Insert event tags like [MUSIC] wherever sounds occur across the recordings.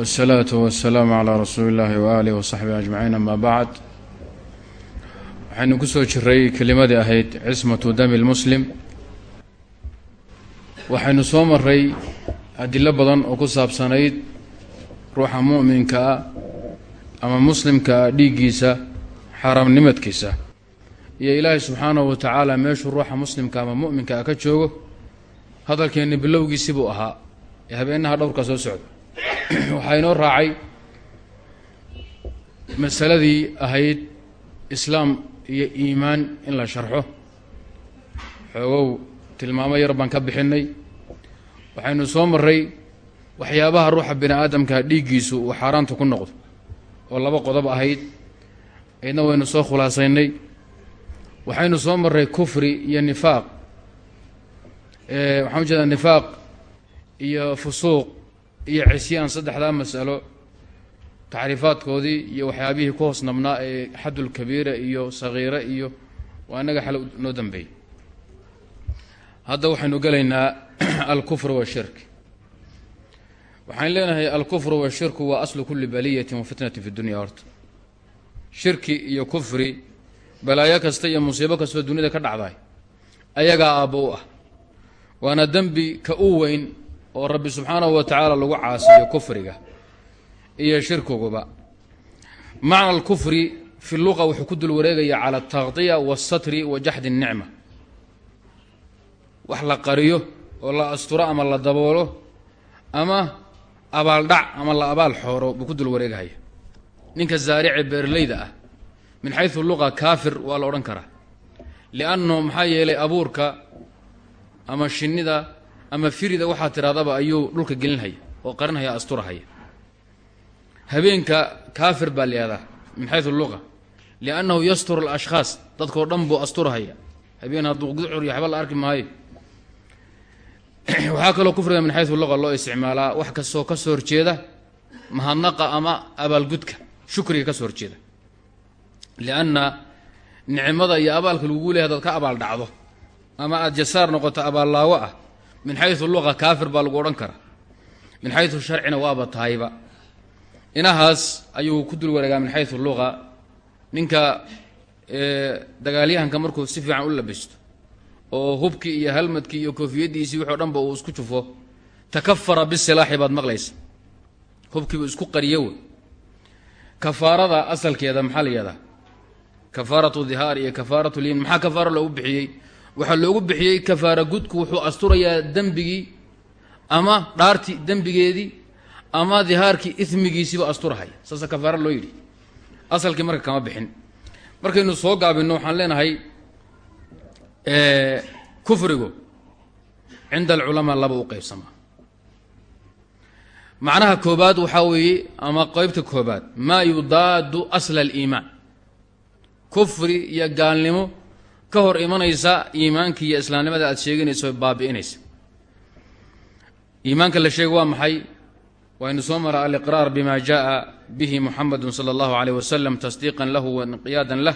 wsalaatu wasalaamu calaa rasuuli illaahi waaalih wasaxbihi ajmaciin amaa bacd waxaynu ku soo jiray kelimadii ahayd cismatu dami lmuslim waxaynu soo maray adilo badan oo ku saabsanayd ruuxa mu'minkaa ama muslimkaa dhiiggiisa xaaraamnimadkiisa iyo ilaahay subxaanahu wa tacaala meeshuu ruuxa muslimka ama mu'minkaa ka joogo hadalkeenni bilowgiisibuu ahaa ee habeenaha dhowrkaa soo socda [COUGHS] waxaa inoo raacay masaladii ahayd islaam iyo iimaan in la sharxo. Xoogow tilmaamo yar baan ka bixinay. Waxaynu soo maray waxyaabaha ruuxa bini aadamka dhiiggiisu uu xaaraanta ku noqdo oo laba qodob ahayd. Aydna waynu soo khulaasaynay. Waxaynu soo maray kufri iyo nifaaq. Waxaan u jeedaa nifaaq iyo fusuuq iyo cisyaan saddexdaa masalo tacriifaadkoodii iyo waxyaabihii ku hoos nabnaa ee xadulkabiira iyo sagiira iyo waa inaga xal noo dambeeyey. Hadda waxaynu gelaynaa [CLEARS THROAT] alkufr washirk waxaan leenahay alkufru washirku waa aslu kuli baliyatin wa fitnatin fi dunya horta. Shirki iyo kufri balaayo kasta iyo musiibo kastoo duniyada ka dhacday ayagaa aabbo u ah. Waana dembi ka u weyn oo rabbi subxaanahu wa tacaala lagu caasiyo kufriga iyo shirkiguba. Macna alkufri fi luqa wuxuu ku dul wareegaya cala altaqdiya waasatri wa jaxdi الnicma wax la qariyo oo la asturo ama la daboolo ama abaaldhac ama la abaal xooro buu ku dul wareegahaya ninka zaarice beerleyda ah min xaysu luqa kaafir waa la odhan karaa. Lianno maxaa yeelay abuurka ama shinnida ama firida waxaa tidhahdaba ayuu dhulka gelinhaya oo qarinhaya asturahaya. Habeenka kaafir baa layihahdaa min xaysu luqa? Liannahu yasturu alashkhaas dadkao dhan buu asturahaya. Habeen hadduu gucur iyo waxba la arki maayo. [CLEARS THROAT] Waxaa kaloo kufriga min xaysu luqa loo isticmaalaa wax kastoo ka soo horjeeda mahadnaqa ama abaalgudka shukriga ka soo horjeeda. Lianna nicmada iyo abaalka lagugu leehay hadaad ka abaal dhacdo. Ama aada jasaar noqoto abaallaawo ah min xaysu luqa kaafir baa lagu odhan karaa. Min xaysu sharcina waaba tahayba. Inahaas ayuu ku dul wareegaa min xaysu luqa. Ninka dagaalyahanka markuu si fiican u labisto oo hubkii iyo halmadkii iyo koofiyaddiisii wixi o dhanba uu isku jufo takafara bisilaaxi baad maqlaysa. Hubkiibuu isku qariyo wey. Kafaarada asalkeeda maxaa la yihahdaa kafaaratu iyo kafaaratu lyimin maxaa kafaaro loogu bixiyey waxaa loogu bixiyey kafaara gudku wuxuu asturayaa dembigii ama dhaartii dembigeedii ama dihaarkii ismigiisiiba asturahaya. Saasa kafaaro loo yidhi. Asalkii marka kama bixin. Markaynu soo gaabinno waxaan leenahay kufrigu cinda alculamaa laba u qeybsamaa macnaha koobaad waxaa weeye ama qeybta koobaad maa yudaadu asla aliimaan kufri iyo gaalnimo ka hor imanaysa iimaankii iyo islaamnimada aad sheeganayso baabi'inaysa iimaanka la sheega waa maxay waynu soo mara aliqraar bima jaءa bihi muxamadu salى اllahu عalيه wasalam tasdiiqan lahu wainqiyaadan lah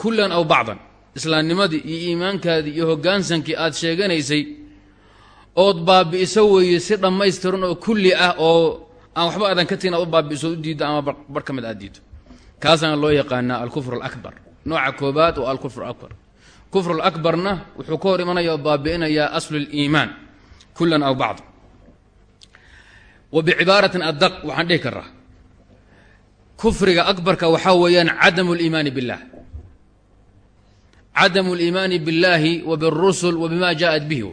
kulan aw bacdan islaamnimadii iyo iimaankaadii iyo hogaansankii aad sheeganaysay ood baabi'iso weeye si dhammaystiran oo kulli ah oo aan waxba aadan ka tigin aad u baabi'iso u diiddo ama bar ka mid aad diiddo kaasaana loo yaqaanaa alkufr اlakbar nooca koobaad oo alkufr akbar kufr اlakbarna wuxuu ka hor imanaya oo baabi'inayaa aslu اliimaan kulan aw bacd wa bicibaaratin adaq waxaan dhihi karaa kufriga akbarka waxaa weeyaan cadamu اliimaani biاllah cadamu اliimaani biاllaahi wa biاrusul wa bima jaaءat bihi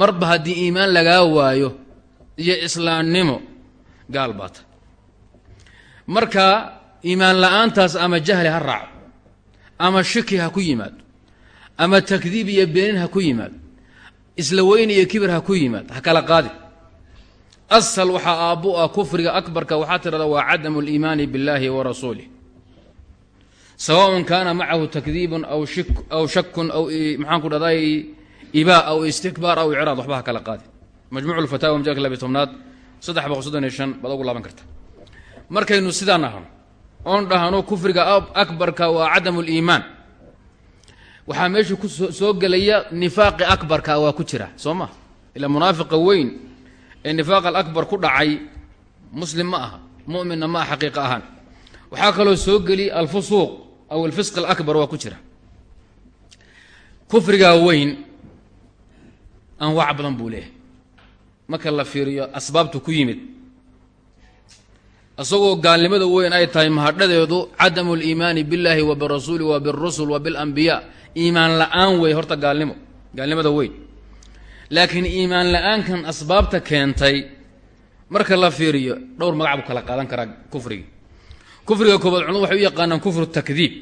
marba haddii iimaan lagaa waayo iyo islaamnimo gaal baata marka iimaan la-aantaas ama jahli ha raaco ama shaki ha ku yimaado ama takdiib iyo beenin ha ku yimaado isla weyni iyo kibir ha ku yimaado ha kala qaadi. Asal waxaa aabbu ah kufriga akbarka waxaa tidhahda waa cadamu liimaani biاllaahi wa rasuulih sawaaءn kaana macahu takdiibun aw shakun aw maxaan ku dhahday iba aw istikbaar aw icraad waxba ha kala qaadi. Majmuc lfataawa majalka labiy tobnaad saddex boqol soddon iyo shan baad ugu laaban karta. Markaynu sidaa nahano oon dhahno kufriga akbarka waa cadamu اliimaan waxaa meesha ku soo gelaya nifaaqi akbarka waa ku jira soo ma? Ilaa munaafiqa weyn ee nifaaq alakbar ku dhacay muslim ma aha muminna ma aha xaqiiqa ahaan. Waxaa kaloo soo geli alfusuuq aw alfisq alakbar waa ku jira. Kufrigaa weyn anwaac badan buu leeyahay. Marka la fiiriyo asbaabtu ku yimid isagoo gaalnimada weyn ay tahay mahadhadeedu cadamu liimaani billaahi wa birasuuli wa birusul wa bilambiyaa. Iimaan la'aan wey horta gaalnimo gaalnimada weyn. Laakiin iimaan la'aankan asbaabta keentay marka la fiiriyo dhowr magac buu kala qaadan karaa kufriga kufriga koobaad culmadu waxay u yaqaanaan kufru takdiib.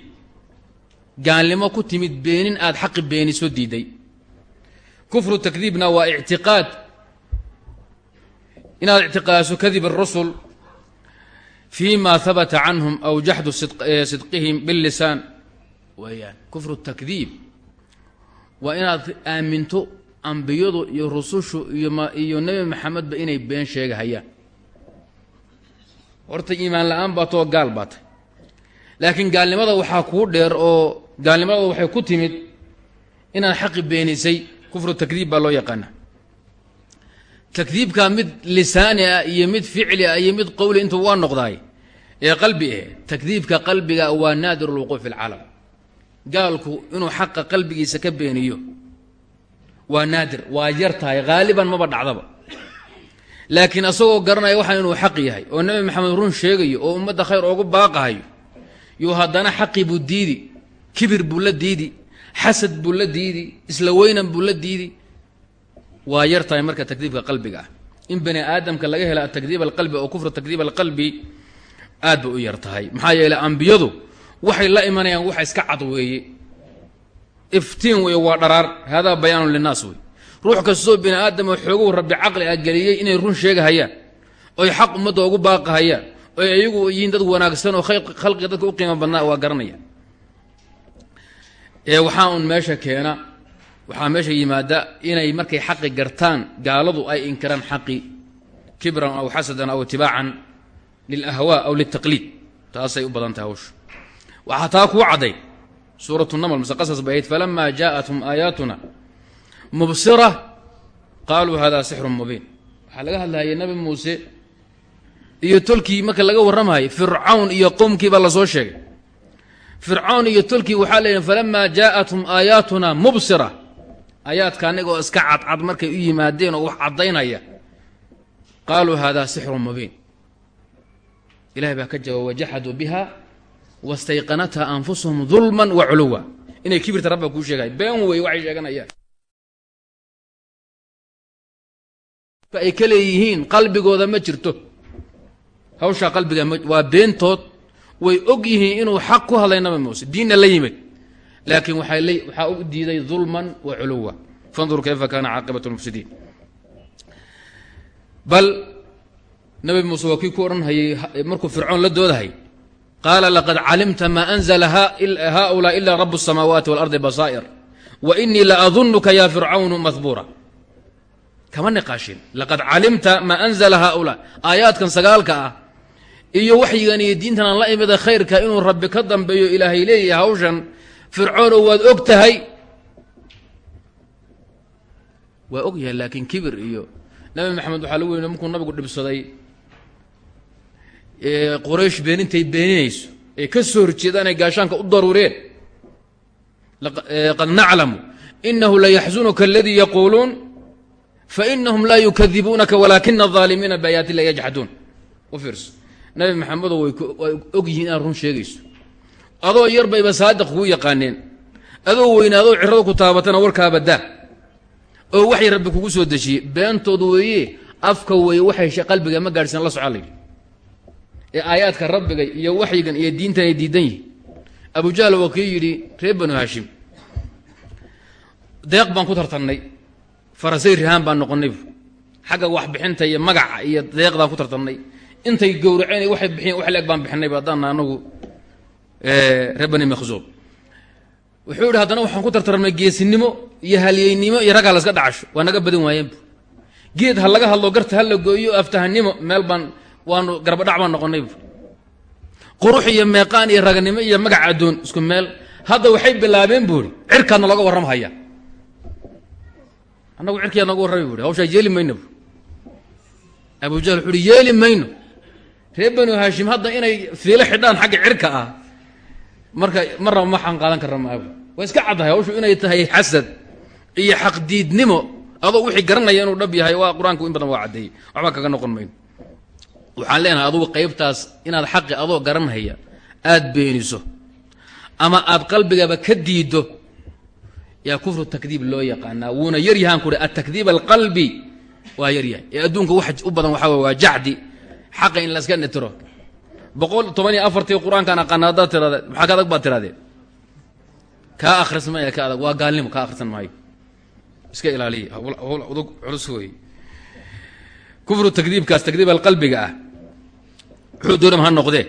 Gaalnimo ku timid beenin aad xaqi beeni soo diiday. Kufru takdiibna waa ictiqaad. Inaad ictiqaadso kadib arasul fi ma habata canhum aw jaxdu sidqihim billisaan weeyaan kufru takdiib waa inaad aaminto ambiyadu iyo rusushu iyo nebi maxamedba inay been sheegahayaan horta iimaan la'aan baa too gaal baa tay laakiin gaalnimada waxaa kuu dheer oo gaalnimada waxay ku timid inaad xaqi beenisay kufru takdiib baa loo yaqaana takdiibka mid lisaani ah iyo mid ficli ah iyo mid qowli intuu waa noqdaay ee qalbi ah takdiibka qalbiga waa naadir lwuquuf fi lcaalam gaalku inuu xaqa qalbigiisa ka beeniyo waa naadir waa yar tahay haaliban maba dhacdaba. Laakiin asagoo garanaya waxaa inuu xaq yahay oo nebi maxamed run sheegayo oo ummadda khayr oogu baaqahayo yuu haddana xaqii buu diidi kibir buu la diidi xasad buu la diidi isla weynan buu la diidi. Waa yar tahay marka takdiibka qalbiga ah. In bani aadamka laga hela atakdiib alqalbi oo kufru takdiib alqalbi aad bay u yar tahay. Maxaa yeeley ambiyadu waxay la imanayaan waxa iska cad weeye. Iftiin weeye waa dharaar. Haadaa bayaanun linnaas wey ruux kastoo bini aadam oo xoogow rabbi caqli ah geliyey inay run sheegahayaan oy xaq ummadda ugu baaqahayaan oy ayagu yihiin dad wanaagsan oo khalqiga dadka u qiimo badnaa waa garanaya ee waxaa un meesha keena waxaa meesha yimaada inay markay xaqi gartaan gaaladu ay inkiraan xaqi kibran aw xasadan aw itibaacan lilahwaa aw liltaqliid taasay u badan tahay hawsha waxaa taa kuu cadday suuratu naml mise qasas bay ahayd falamaa jaa'athum aayaatuna mubsira qaaluu hada sixrun mubiin waxaa laga hadlahayay nabi muuse iyo tolkii marka laga warramahayay fircawn iyo qowmkii baa la soo sheegay fircawn iyo tolkii waxaa la yidhi falamaa jaa'athum aayaatuna mubsira aayaadka anigoo iska markay u yimaadeen oo wax caddaynaya qaaluu hada ilahay baa ka jawaab wajaxaduu biha wastayqanatha anfusuhum dulman wa culuwa. Inay kibirta rabba kuu sheegay been wey waxay sheeganayaan. Ay ka leeyihiin qalbigooda ma jirto. Hawshaa qalbiga ma waa beentood. Way og yihiin inuu xaq ku hadlay nabi diinna la yimid. Laakiin waxaa u diiday dulman wa culuwa. Fandur kayfa kaana caaqibat lmufsidiin. Bal nabi muuse waa kii ku odhanhayay markuu fircoon la doodahay qaala laqad calimta maa anzla haulaa ila rabu الsamaawaati walardi basaa'ir wa inii la adunuka ya fircawnu mahbuura kama niqaashin laqad calimta maa anzla haulaa aayaadkan sagaalka ah iyo waxyigan iyo diintanan la imida khayrka inuu rabbi ka dambeeyo ilaahay leeyahay hawshan fircoon oo waad og tahay. Waa ogyahay laakiin kibir iyo nabi maxamed waxaa lagu weyna markuu nabigu dhibsaday quraysh beenintay beeninayso ee ka soo horjeeda inay gaashaanka u daruureen. Qad naclamu inahu la yaxzunuka aladii yaquuluun fainahum laa yukadibuunaka walaakina aalimiina biaayaati illahi yajxaduun u fiirso. Nabi maxamedo way og yihiin inaad sheegayso. Adoo yar bayba saadiq kuu yaqaaneen. Adoo weynaadoo cirrada ku taabatana warkaabadaa oo wax yar rabbi kugu soo dejiyey. Beentoodu weeye afka weeye waxay qalbiga ma gaadhsan la soca layidhi ee aayaadka rabbiga iyo waxyigan iyo diintan ay diidan yihiin abu jahl waa kii yidhi reer banu haashim deeq baan ku tartannay farasay rihaan baan noqonnay xagga waxbixinta iyo magaca iyo deeqdaan ku tartannay. Intay gowraceen waxay bixiyeen wax leeg baan bixinayba haddaana anagu reer bani makhzuum wuxuu yidhi haddana waxaan ku tartarmay geesinimo iyo halyeynimo iyo ragga laska dhacasho waa naga badan waayeenbu geed ha laga hadlo garta ha la gooyo aftahanimo meel baan waanu garbadhac baan noqonaybu qurux iyo meeqaan iyo raganimo iyo magac addoon isku meel. Hadda waxay bilaabeen buuri cirkaadna looga warramhaya annagu cirkiyaa nooga warramay buuri hawshaa yeeli mayna bu abujahl wuxu uhi yeeli mayno. Reer banu haashim hadda inay fiilo xidhaan xagga cirka ah marka marnaba maxaan qaadan karna maabu waa iska caddahay hawshu inay tahay xasad iyo xaqdiidnimo. Adoo wixii garanaya inuu dhab yahay waa qur'aanku in badan waa caddeeyey waxba kaga noqon mayno waxaan leenahay adugu qaybtaas inaad xaqi adoo garanhaya aada beeniso ama aad qalbigaba ka diiddo yaa kufru takdiib loo yaqaanaa wuuna yar yahaan ku atakdiib alqalbi waa yar yahay ee adduunka wax u badan waxaa waa jacdi xaqa in laska nitiro boqol toban iyo afartii qur'aankaan aqaana haddaad tiraade maxaa ka adag baad tirahdeen kaa akhrisan maya ka adag waa gaalnimo kaa akhrisan maayo iska ilaaliya hawl udug culus wey kufru takdiibkaas takdiib alqalbiga ah doonam ha noqdee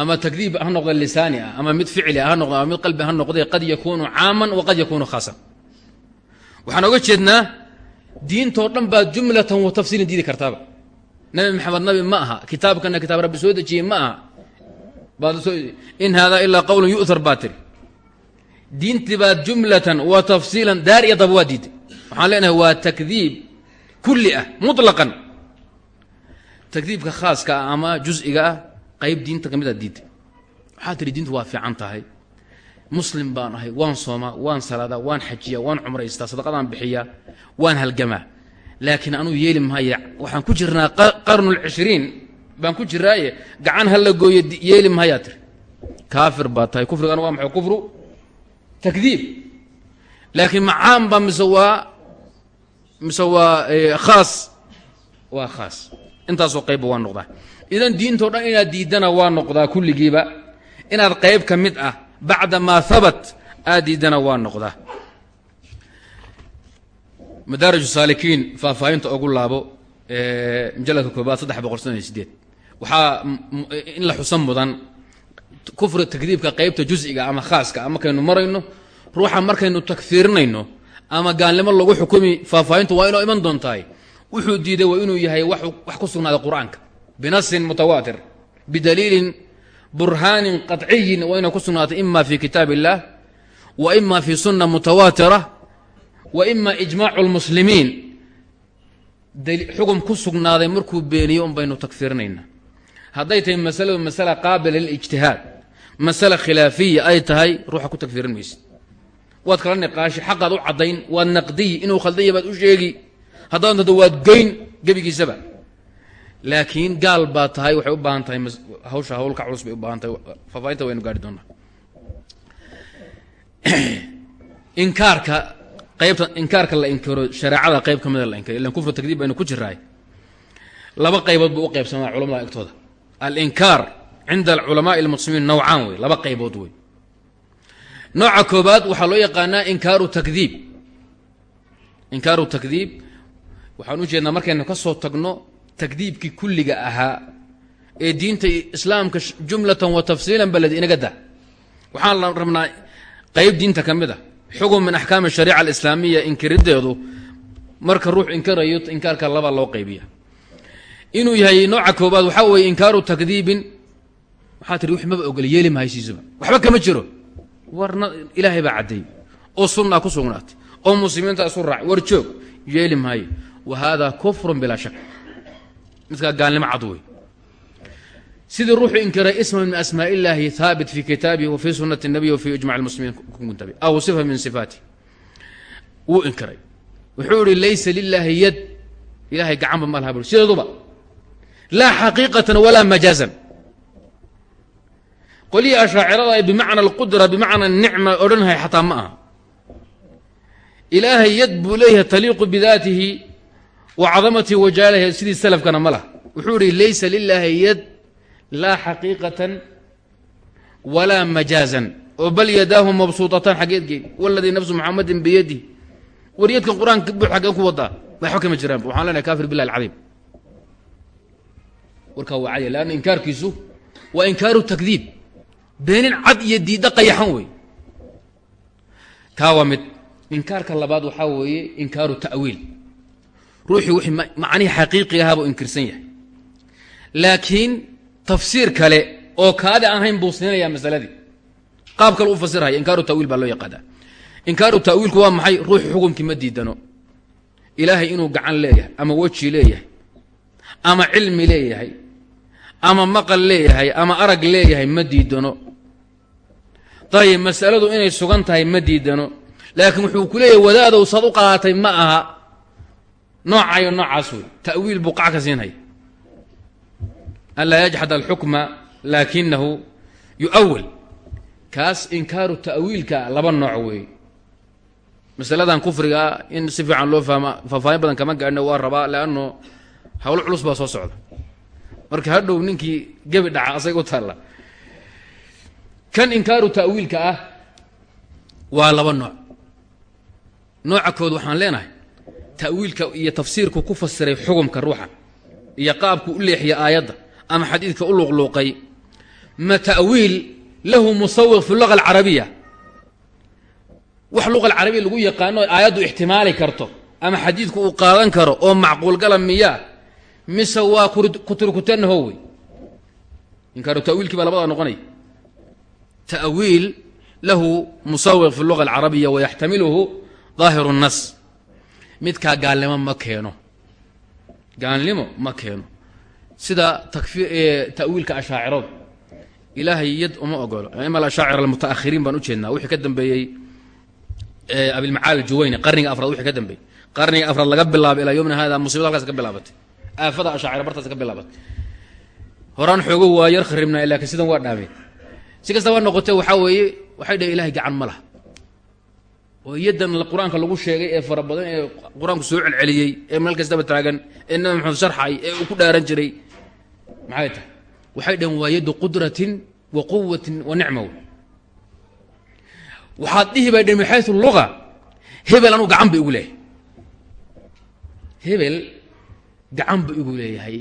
ama takdiib ha noqde lisaani ah ama mid ficli ha noqde ama mid qalbi ha noqdee qad yakunu caaman wa qad yakunu khaasan. Waxaan oga jeednaa diintoo dhan baa jumlatan wa tafsiilin diidi kartaaba. Nabi maxamed nabi ma aha. Kitaabkana kitaab rabbi soo dejiyey ma aha. In haadaa ilaa qowlun yu'thar baa tiri diintii baad jumlatan wa tafsiilan daar iyo daba waa waxaan leenahay waa takdiib kulli ah muطlaqan takdiibka khaaska ah ama jus'iga ah qayb diinta ka mid aad diiday waxaa tihi diintu waa fiican tahay. Muslim baan ahay waan soomaa waan salaadaa waan xajiyaa waan cumraystaa sadaqadaan bixiyaa waan halgamaa. Laakiin anuu yeeli mahaya waxaan ku jirnaa qarnu lcishriin baan ku jiraaye gacan ha la yeeli mahayaa tiri. Kaafir baa tahay kufrigana waa maxay kufru? Takdiib. Laakiin macaan baa mise waa mise waa khaas. Waa khaas intaasoo qaybba waa noqdaa. Idan diintao dhan inaad diiddana waa noqdaa kulligiiba. Inaad qayb ka mid ah bacda maa habat aad diiddana waa noqdaa. Madaarij saalikiin faahfaahinta ugu laabo mujalladka koobaad saddex boqol soddon iyo sideed waxaa in la xusan mudan kufri takdiibka qaybta jus'iga ama khaaska markaynu marayno ruuxa markaynu takfiirinayno ama gaalnimo lagu xukumi faahfaahintu waa inoo iman doontahay wuxuu diiday waa inuu yahay wax ku sugnaaday qur-aanka binasin mutawaatir bidaliilin burhaanin qaطciyin waa inay ku sugnaatay ima fi kitaab اllah wa ima fi suna mutawaatira wa ima ijmaacu اlmuslimiin xugum ku sugnaaday markuu beeniyo un baynu takfiirinaynaa hadday tahay masaladu masala qaabila lilijtihaad masala khilaafiya ay tahay ruuxa ku takfiirin maysid waad kala niqaashi xaqaad u caddayn waad naqdiyi inuu khaldanya baad u sheegi haddaad dado waad goyn gebigiisaba. Laakiin gaal baa tahay waxay u baahan tahay hawsha hawlka culus bay u baahan tahay. Faafaahinta waynu gaari doonaa. [CLEARS THROAT] Inkaarka qaybta inkaarka la inkiro shareecada qayb ka mida la inkiro ilan kufru takdiib baynu ku jiraay laba qaybood buu u qaybsamaa culamada agtooda. Alinkaar cinda culamaai lmuslimiin nawcaan wey laba qaybood wey. Nooca koobaad waxaa loo yaqaanaa inkaaru takdiib inkaaru takdiib waxaan u jeednaa markaynu ka soo tagno takdiibkii kulliga ahaa ee diinta islaamka jumlatan wa tafsiilan baled inaga da waxaan la rabnaa qayb diinta ka mid a xugum min axkaami shariica alislaamiya inkirideedu marka ruux inkarayo inkaarka laba loo qaybiya inuu yahay nooca koobaad waxaa weeye inkaaru takdiibin waxaa tihi wix maba ogol yeeli mahaysiisuba waxba kama jiro. Warna ilaahay baa caddeey oo sunnaa ku sugnaatay oo muslimiinta isu raac war joog yeeli maayo wa haadaa kufrun bilaa shak midkaa gaalnimo cad wey sidii ruuxu inkiray isma min asmaa illaahi haabit fi kitaabihi wa fii sunati nabiy wa fi ijmac lmuslimiin kuntabi aw sifa min sifaatih wuu inkiray wuxuu ihi laysa lilaahi yad ilahay gacanba ma laha bui sideeduba laa xaqiiqatan walaa majaazan qolihii ashaacirada ay bimacna alqudra bimacna anicma odhanhay xataa ma aha ilaahay yad buu leeyahay taliiqu bidaatihi wa cadamatihi wa jaalahi sidii salafkana ma laha wuxuu ihi laysa lilaahi yad laa xaqiiqatan walaa majaazan oo bal yadaahu mabsuuطataan xaggeed geey waladii nafsu muxamadin biyadih war yadkan qur'aanka bu xaggeen ku wadaa waxba kama jiraan waxaan leenahay kafir bilah alcadiim warkaa waa cadiya leanna inkaarkiisu waa inkaaru takdiib beenin cad iyo diidda qayaxan wey kaa waa mid inkaarka labaad waxaa weeye inkaaru ta'wiil ruuxii wixii macnihii xaqiiqi ahaa buu inkirsan yahay. Laakiin tafsiir kale oo kaadi aan hayn buu siinayaa masaladii. Qaab kale u fasirhaya inkaaru tawiil baa loo yaqaanaa. Inkaaru ta'wiilku waa maxay? Ruuxu xukumkii ma diidano. Ilaahay inuu gacan leeyahay ama weji leeyahay ama cilmi leeyahay ama maqal leeyahay ama arag leeyahay ma diidano. Dayib masaladu inay sugan tahay ma diidano. Laakiin wuxuu ku leeyahay wadaadow saad u qaadatay ma aha noocayo noocaas wey ta'wiil buu qac ka siinhaya an laa yajxad alxukma laakinahu yu'awil kaas inkaaru ta'wiilka laba nooc weeye masaladan kufrigaa in si fiican loo fahma faahfaahin badan kama gaadhno waa rabaa leanno hawlo culus baa soo socda. Marka hadhow ninkii gebi dhaca asaga u taalla. Kan inkaaru ta'wiilka ah waa laba nooc. Nooca kood waxaan leenahay ta'wiilka iyo tafsiirku ku fasiray xukumka ruuxa iyo qaabku u leexiya aayadda ama xadiidka u luuqluuqay ma ta'wiil lahu musawiq fi luga alcarabiya. Wax luqa alcarabiya lagu yaqaano aayaddu ixtimaali karto ama xadiidku uu qaadan karo oo macquulgala miyaa mise waa kuturkutanaho wey ta'wiilkii baa labadaa noqonaya ta'wiil lahu musawiq fi luga alcarabiya wayaxtamiluhu daahiru الnas midkaa gaalnimo ma keeno. Gaalnimo ma keeno. Sida ta'wiilka ashaaciradu ilaahay yad uma ogolo ima ashaacir almutaakhiriin baan ujeednaa wixii ka dambeeyey abilmacaali juwayni qarniga afraad wixii ka dambeeyey. Qarniga afraad laga bilaabo ilaa yomina hada musibada halkaas ka bilaabatay. Aafada ashaacira bartaas ka bilaabatay. Horaan xoogo waa yar kharibnaa laakiin sidan waa dhaameen. Si kastaba noqotee waxaa weeye waxay dhahen ilahay gacan ma laha oo iyadan qur'aanka lagu sheegay ee fara badan ee qur'aanku soo celceliyey ee meel kastaba taagan ee nabi maxamed sharxay ee uu ku dhaaran jiray. Maxay tahay? Waxay dhaheen waa yaddu qudratin wa quwatin wa nicma waxaad dhihi bay dhehen min xaysu luga hebel anuu gacan ba igu leeyahay. Hebel gacan ba igu leeyahay.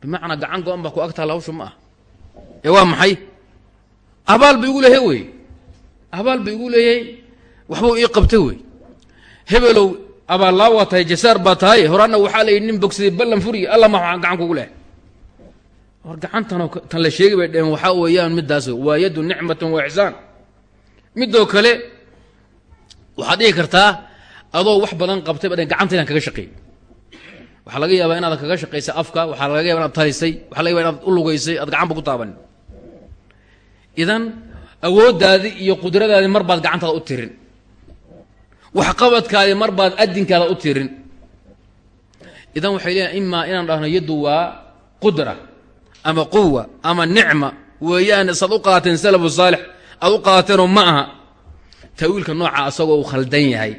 Bimacnaa gacan go-an baa ku agtaala hawsha ma ah ee waa maxay? Abaal ba igu leeyahay wey. Abaal ba igu leeyahay waxbuu ii qabtay wey. Hebelow abaallaa waa tahay jasaar baa tahay. Horaanna waxaa la nin bogsaday ballan furiya alla ma gacan kugu lehay. Hor gacantanoo tan la sheegi bay dhaheen waxaa weeyaan middaas waa yaddu nicmatan wa ixsaan. Midoo kale waxaad dhihi kartaa adoo wax badan qabtay ba gacanta inaan kaga shaqeey waxaa laga yaabaa inaad kaga shaqaysay afka waxaa laga yaba inaad talisay waxa laga yaba inaad u lugaysay aad gacanba ku taabanin idan awooddaadii iyo qudradaadii mar baad gacantaada u tirin waxqabadkaadii mar baad adinkaada u tirin idan waxay leeyiin imaa inaan dhahno yaddu waa qudra ama quwa ama nicma. Weeyaan saad u qaateen salafu saalix aad u qaateenoo ma aha. Ta'wiilka nooca asagoo uu khaldan yahay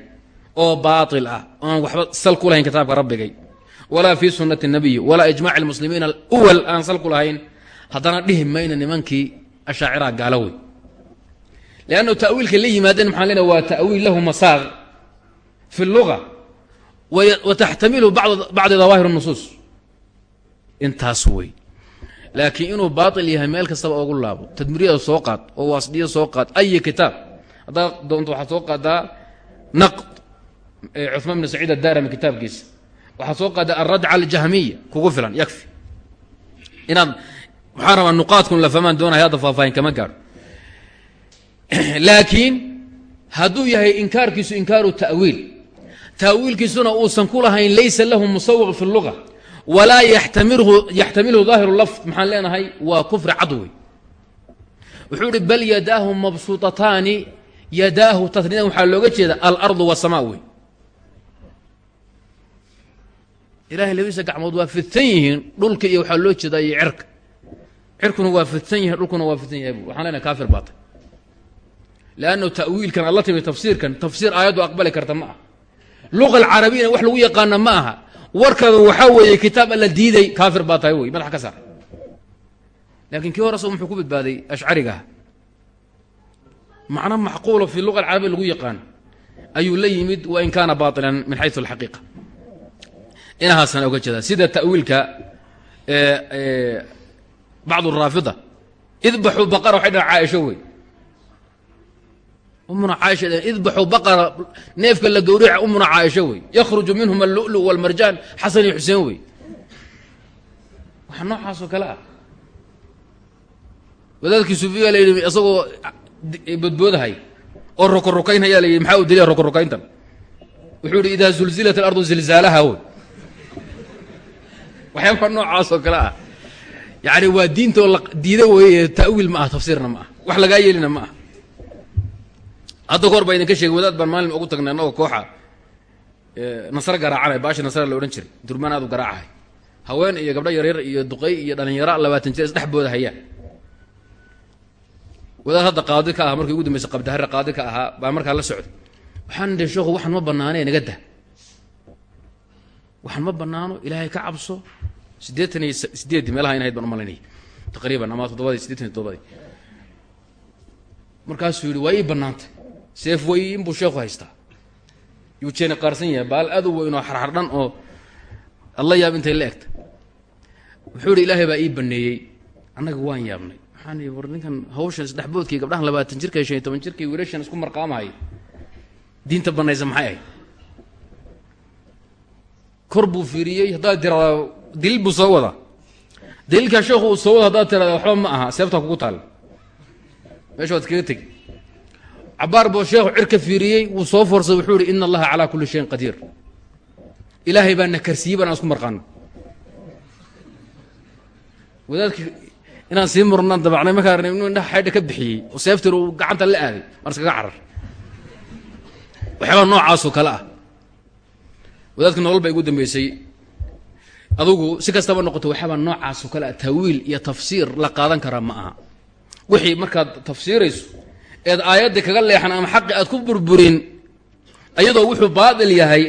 oo baatil ah oaan waxba sal ku lahayn kitaabka rabbigay. Walaa fii sunnati nabiyi walaa ijmaaci lmuslimiina aluwal aan sal ku lahayn. Haddana dhihi mayna nimankii ashaaciraha gaalo wey leannu ta'wiilka la yimaadeen maxaan leenahay waa ta'wiil lahu masaaq fi اluga wa taxtamilu bacdi dawaahir الnusuus intaas wey laakiin inuu baaطil yahay meel kastaba ogu laabo tadmiriyada soo qaad oo waasdiya soo qaad ayi kitaab haddaad doonto waxaad soo qaadaa naqd cuثmaan bn saciid addarami kitaabkiisa waxaad soo qaadaa alradca aljahmiya kugu filan yakfi inaad waxaan rabaa nuqaadkun la famaan doonaya hadda faahfaahin kama gaadho laakiin hadduu yahay inkaarkiisu inkaaru ta'wiil ta'wiilkiisuna uusan ku lahayn laysa lahu musawiq fi اluga walaa yaxtamilhu daahiru lafd maxaan leenahay waa kufri cadwi. Wuxuu ihi bal yadaahu mabsuutataani yadaahu tasniidan waxaa looga jeeda alardu wasamaa wey. Ilahay labadiisa gacmood waa fidsan yihiin dhulka iyo waxaa loo jeedaa iyo cirka. Cirkuna waa fidsan yahay dhulkuna waa fidsan yahay bu waxaan leenahay kaafir baatay. Leannu ta'wiilkan alla timi tafsiirkan tafsiir aayaddu aqbali karta ma aha luqa alcarabiyana wax lagu yaqaana ma aha waxaa weeye kitaab alla diiday kaafir baa tahay wey madax ka saar. Laakiin kii hore muxuu ku badbaaday ashcarigaha macno macquulo fi luqa alcarabiya lagu yaqaan ayuu la yimid wain kaana baطilan min xayu alxaqiiqa inahaasana oga jeedaa. Sida ta'wiilka bacd raafida idbaxuu baqara waxay dhahan caaisho wey umuna caaisha idbaxuu baqara neefka la gowrica umuna caaisho wey. Yakhruju minhum allulu walmarjaan xasan iyo xuseen wey. Waxa noocaasoo kale ah. Wadaadkii sufiya la yidhi isagoo bodboodahay oo rokorukaynhayaa la yidhi maxaa u daliya rokorukayntan wuxuu yidhi idaa zulzilat alardu zilzaalaha wey. Waxyaabaa noocaas oo kale ah. Yani waa diintoo la diida weeye ta'wiil ma aha tafsiirna ma aha. Wax lagaa yeelina ma aha hadda kahor baa idinka sheegay wadaad baan maalin ugu tagnay annagoo kooxa nasre garaacanay baashi nasre la odhan jiray. Durmaan aadu garaacahay haween iyo gabdho yaryar iyo duqay iyo dhalinyaro labaatan jir isdhexbooda hayaan. Wadaad hadda qaadi ka aha markii ugu dambaysa qabdahare qaadi ka ahaa baa markaa la socday. Waxaan idhi sheekhu waxaan ma banaanee naga dah waxaan ma banaano ilaahay ka cabso. Siddeetan iyo sideeddii meelaha in baan u malaynaya taqriiban ama toddobadii siddeetan iyo toddobadii. Markaasuu yidhi waa ii bannaantay seef wey inbuu sheekhu haystaa yuu jeeni qaarsan yahay baal adu weyn oo xarxardhan oo adla yaab intay la egta wuxuu yidhi ilaahay baa ii baneeyey annaga waan yaabnay waxaan ii war ninkan hawshan isdhexboodkii gabdhahan labaatan jirka iyo shan toban jirka iyo wiilashan isku marqaamahay diinta banaysa maxay ahayd kor buu fiiriyey haddaad tiraada daliil buu soo wadaa daliilkaa sheekhu uu soo wada haddaad tirada waxba ma aha seeftaa kugu taalla meesha waad iskaga tegi cabaar buu sheekhu cirka fiiriyey wuu soo foorsay wuxuu yihi ina allaha calaa kulli shayin qadiir. Ilaahay baa na karsiiyey baan aan isku marqaano. Wadaadkii inaan sii murnaan dabacnay markaa inu indhaha xaydha ka bixiyey oo seeftir uu gacanta la aaday mar iskaga carar. Waxyaabaa noocaasoo kale ah. Wadaadka nolol baa igu dambeysay. Adugu si kastaba noqoto waxyaabaa noocaasoo kale ah taawiil iyo tafsiir la qaadan karaa ma aha. Wixii markaad tafsiirayso eed aayaddii kaga leexan ama xaqi aad ku burburin ayadoo wuxuu baatil yahay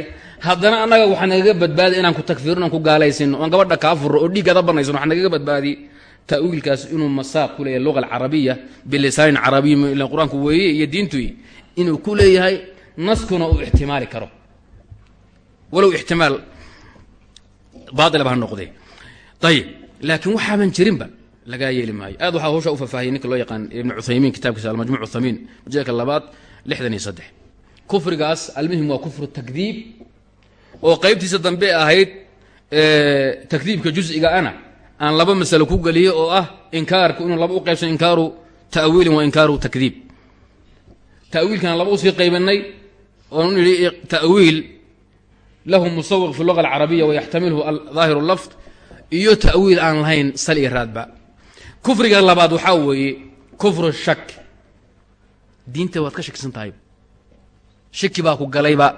haddana annaga waxaa nagaga badbaadiy inaan ku takfiirino aan ku gaalaysin. Oan gabadha kaa furo oo dhiiggaada banaysan waxaa nagaga badbaadiy ta'wiilkaas inuu masaaq ku leeyahay luga alcarabiya bilisaanin carabiyi ila qur'aanku weeye iyo diintuy inuu ku leeyahay naskuna uu ixtimaali karo. Walow ixtimaal baailba ha noqdee. Ayib laakiin waxaaban jirinba lagaa yeeli maayo. Aad waxaa hawsha u faahfaahiyay ninka loo yaqaan ibnu cuthaymiin kitaabkiisa almajmuc uthamiin majalka labaad lixdan iyo saddex. Kufrigaas almuhim waa kufru takdiib oo qaybtiisa dambe ahayd takdiibka jus'iga ana aan laba masalo ku geliyo oo ah inkaarku inuu laba u qaybsan inkaaru ta'wiilin wa inkaaru takdiib ta'wiilkan laba u sii qaybanay oon idhi ta'wiil lahu musawiq fi luga alcarabiya wayaxtamilhu daahiru lafd iyo ta'wiil aan lahayn sal iyo raadba kufriga labaad waxaa weeye kufru shak diinta waad ka shakisan tahay shaki baa ku galayba.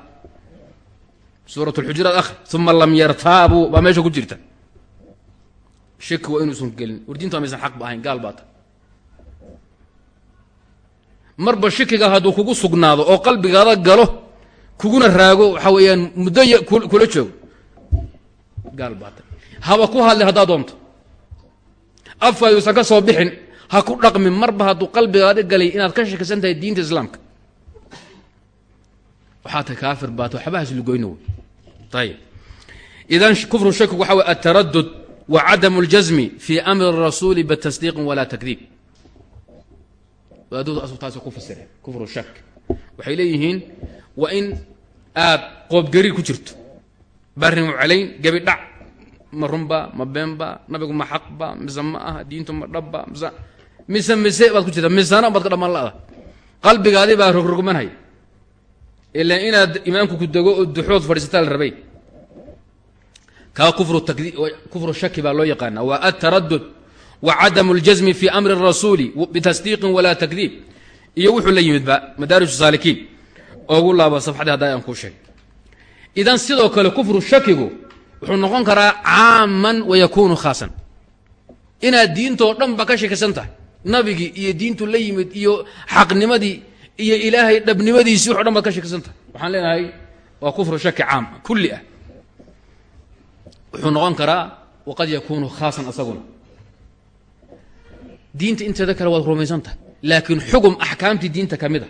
Suurat lxujuraat akh uma lam yartaabuu baa meesha ku jirta. Shaki waa inuusan gelin. War diintu maysan xaq ba ahayn gaal baa ta. Marba shakiga hadduu kugu sugnaado oo qalbigaada galo kuguna raago waxaa weeyaan muddo kula joogo gaal baa ta. Haba ku hadli haddaa doonto afkaayuusan ka soo bixin ha ku dhaqmin marba hadduu qalbigaada galay inaad ka shakisan tahay diinta islaamka waxaa tahay kaafir baata waxba haslugoyna wey ayib idan kufru shakigu waxa wey ataradud wa cadamu اljasmi fi amri الrasuuli bitasdiiqin walaa takdiib wadaadoodu asu taasi ku fasireen kufru shak waxay leeyihiin waa in aad qoobgariir ku jirto barrimu calayn gebi dhac ma runba ma beenba nabigu ma xaqba mise ma aha diintu ma dhabba mise mise mise baad ku jirta misana baad ka dhamaan la'da qalbigaadii baa rogrogmanhay ilaa inaad imaamku ku dego oo duxood fadhiisataa la rabay kaa kufru takdi kufru shaki baa loo yaqaana waa ataradud wa cadamu اljasmi fi amri الrasuuli bitasdiiqin walaa takdiib iyo wuxuu la yimidba madaarij saalikiin ogu laaba safxadii hadda aan kuu sheegay idan sidoo kale kufru shakigu wuxuu noqon karaa caaman wayakunu khaasan. Inaad diintoo dhan ba ka shakisan tahay. Nabigii iyo diintu la yimid iyo xaqnimadii iyo ilaahay dhabnimadiisii waxo dhan baad ka shakisan tahay. Waxaan leenahay waa kufru shaki caam kulli ah. Wuxuu noqon karaa waqad yakunu khaasan asaguna. Diinta inteeda kale waad rumaysan tahay. Laakiin xugum axkaamtii diinta ka mid a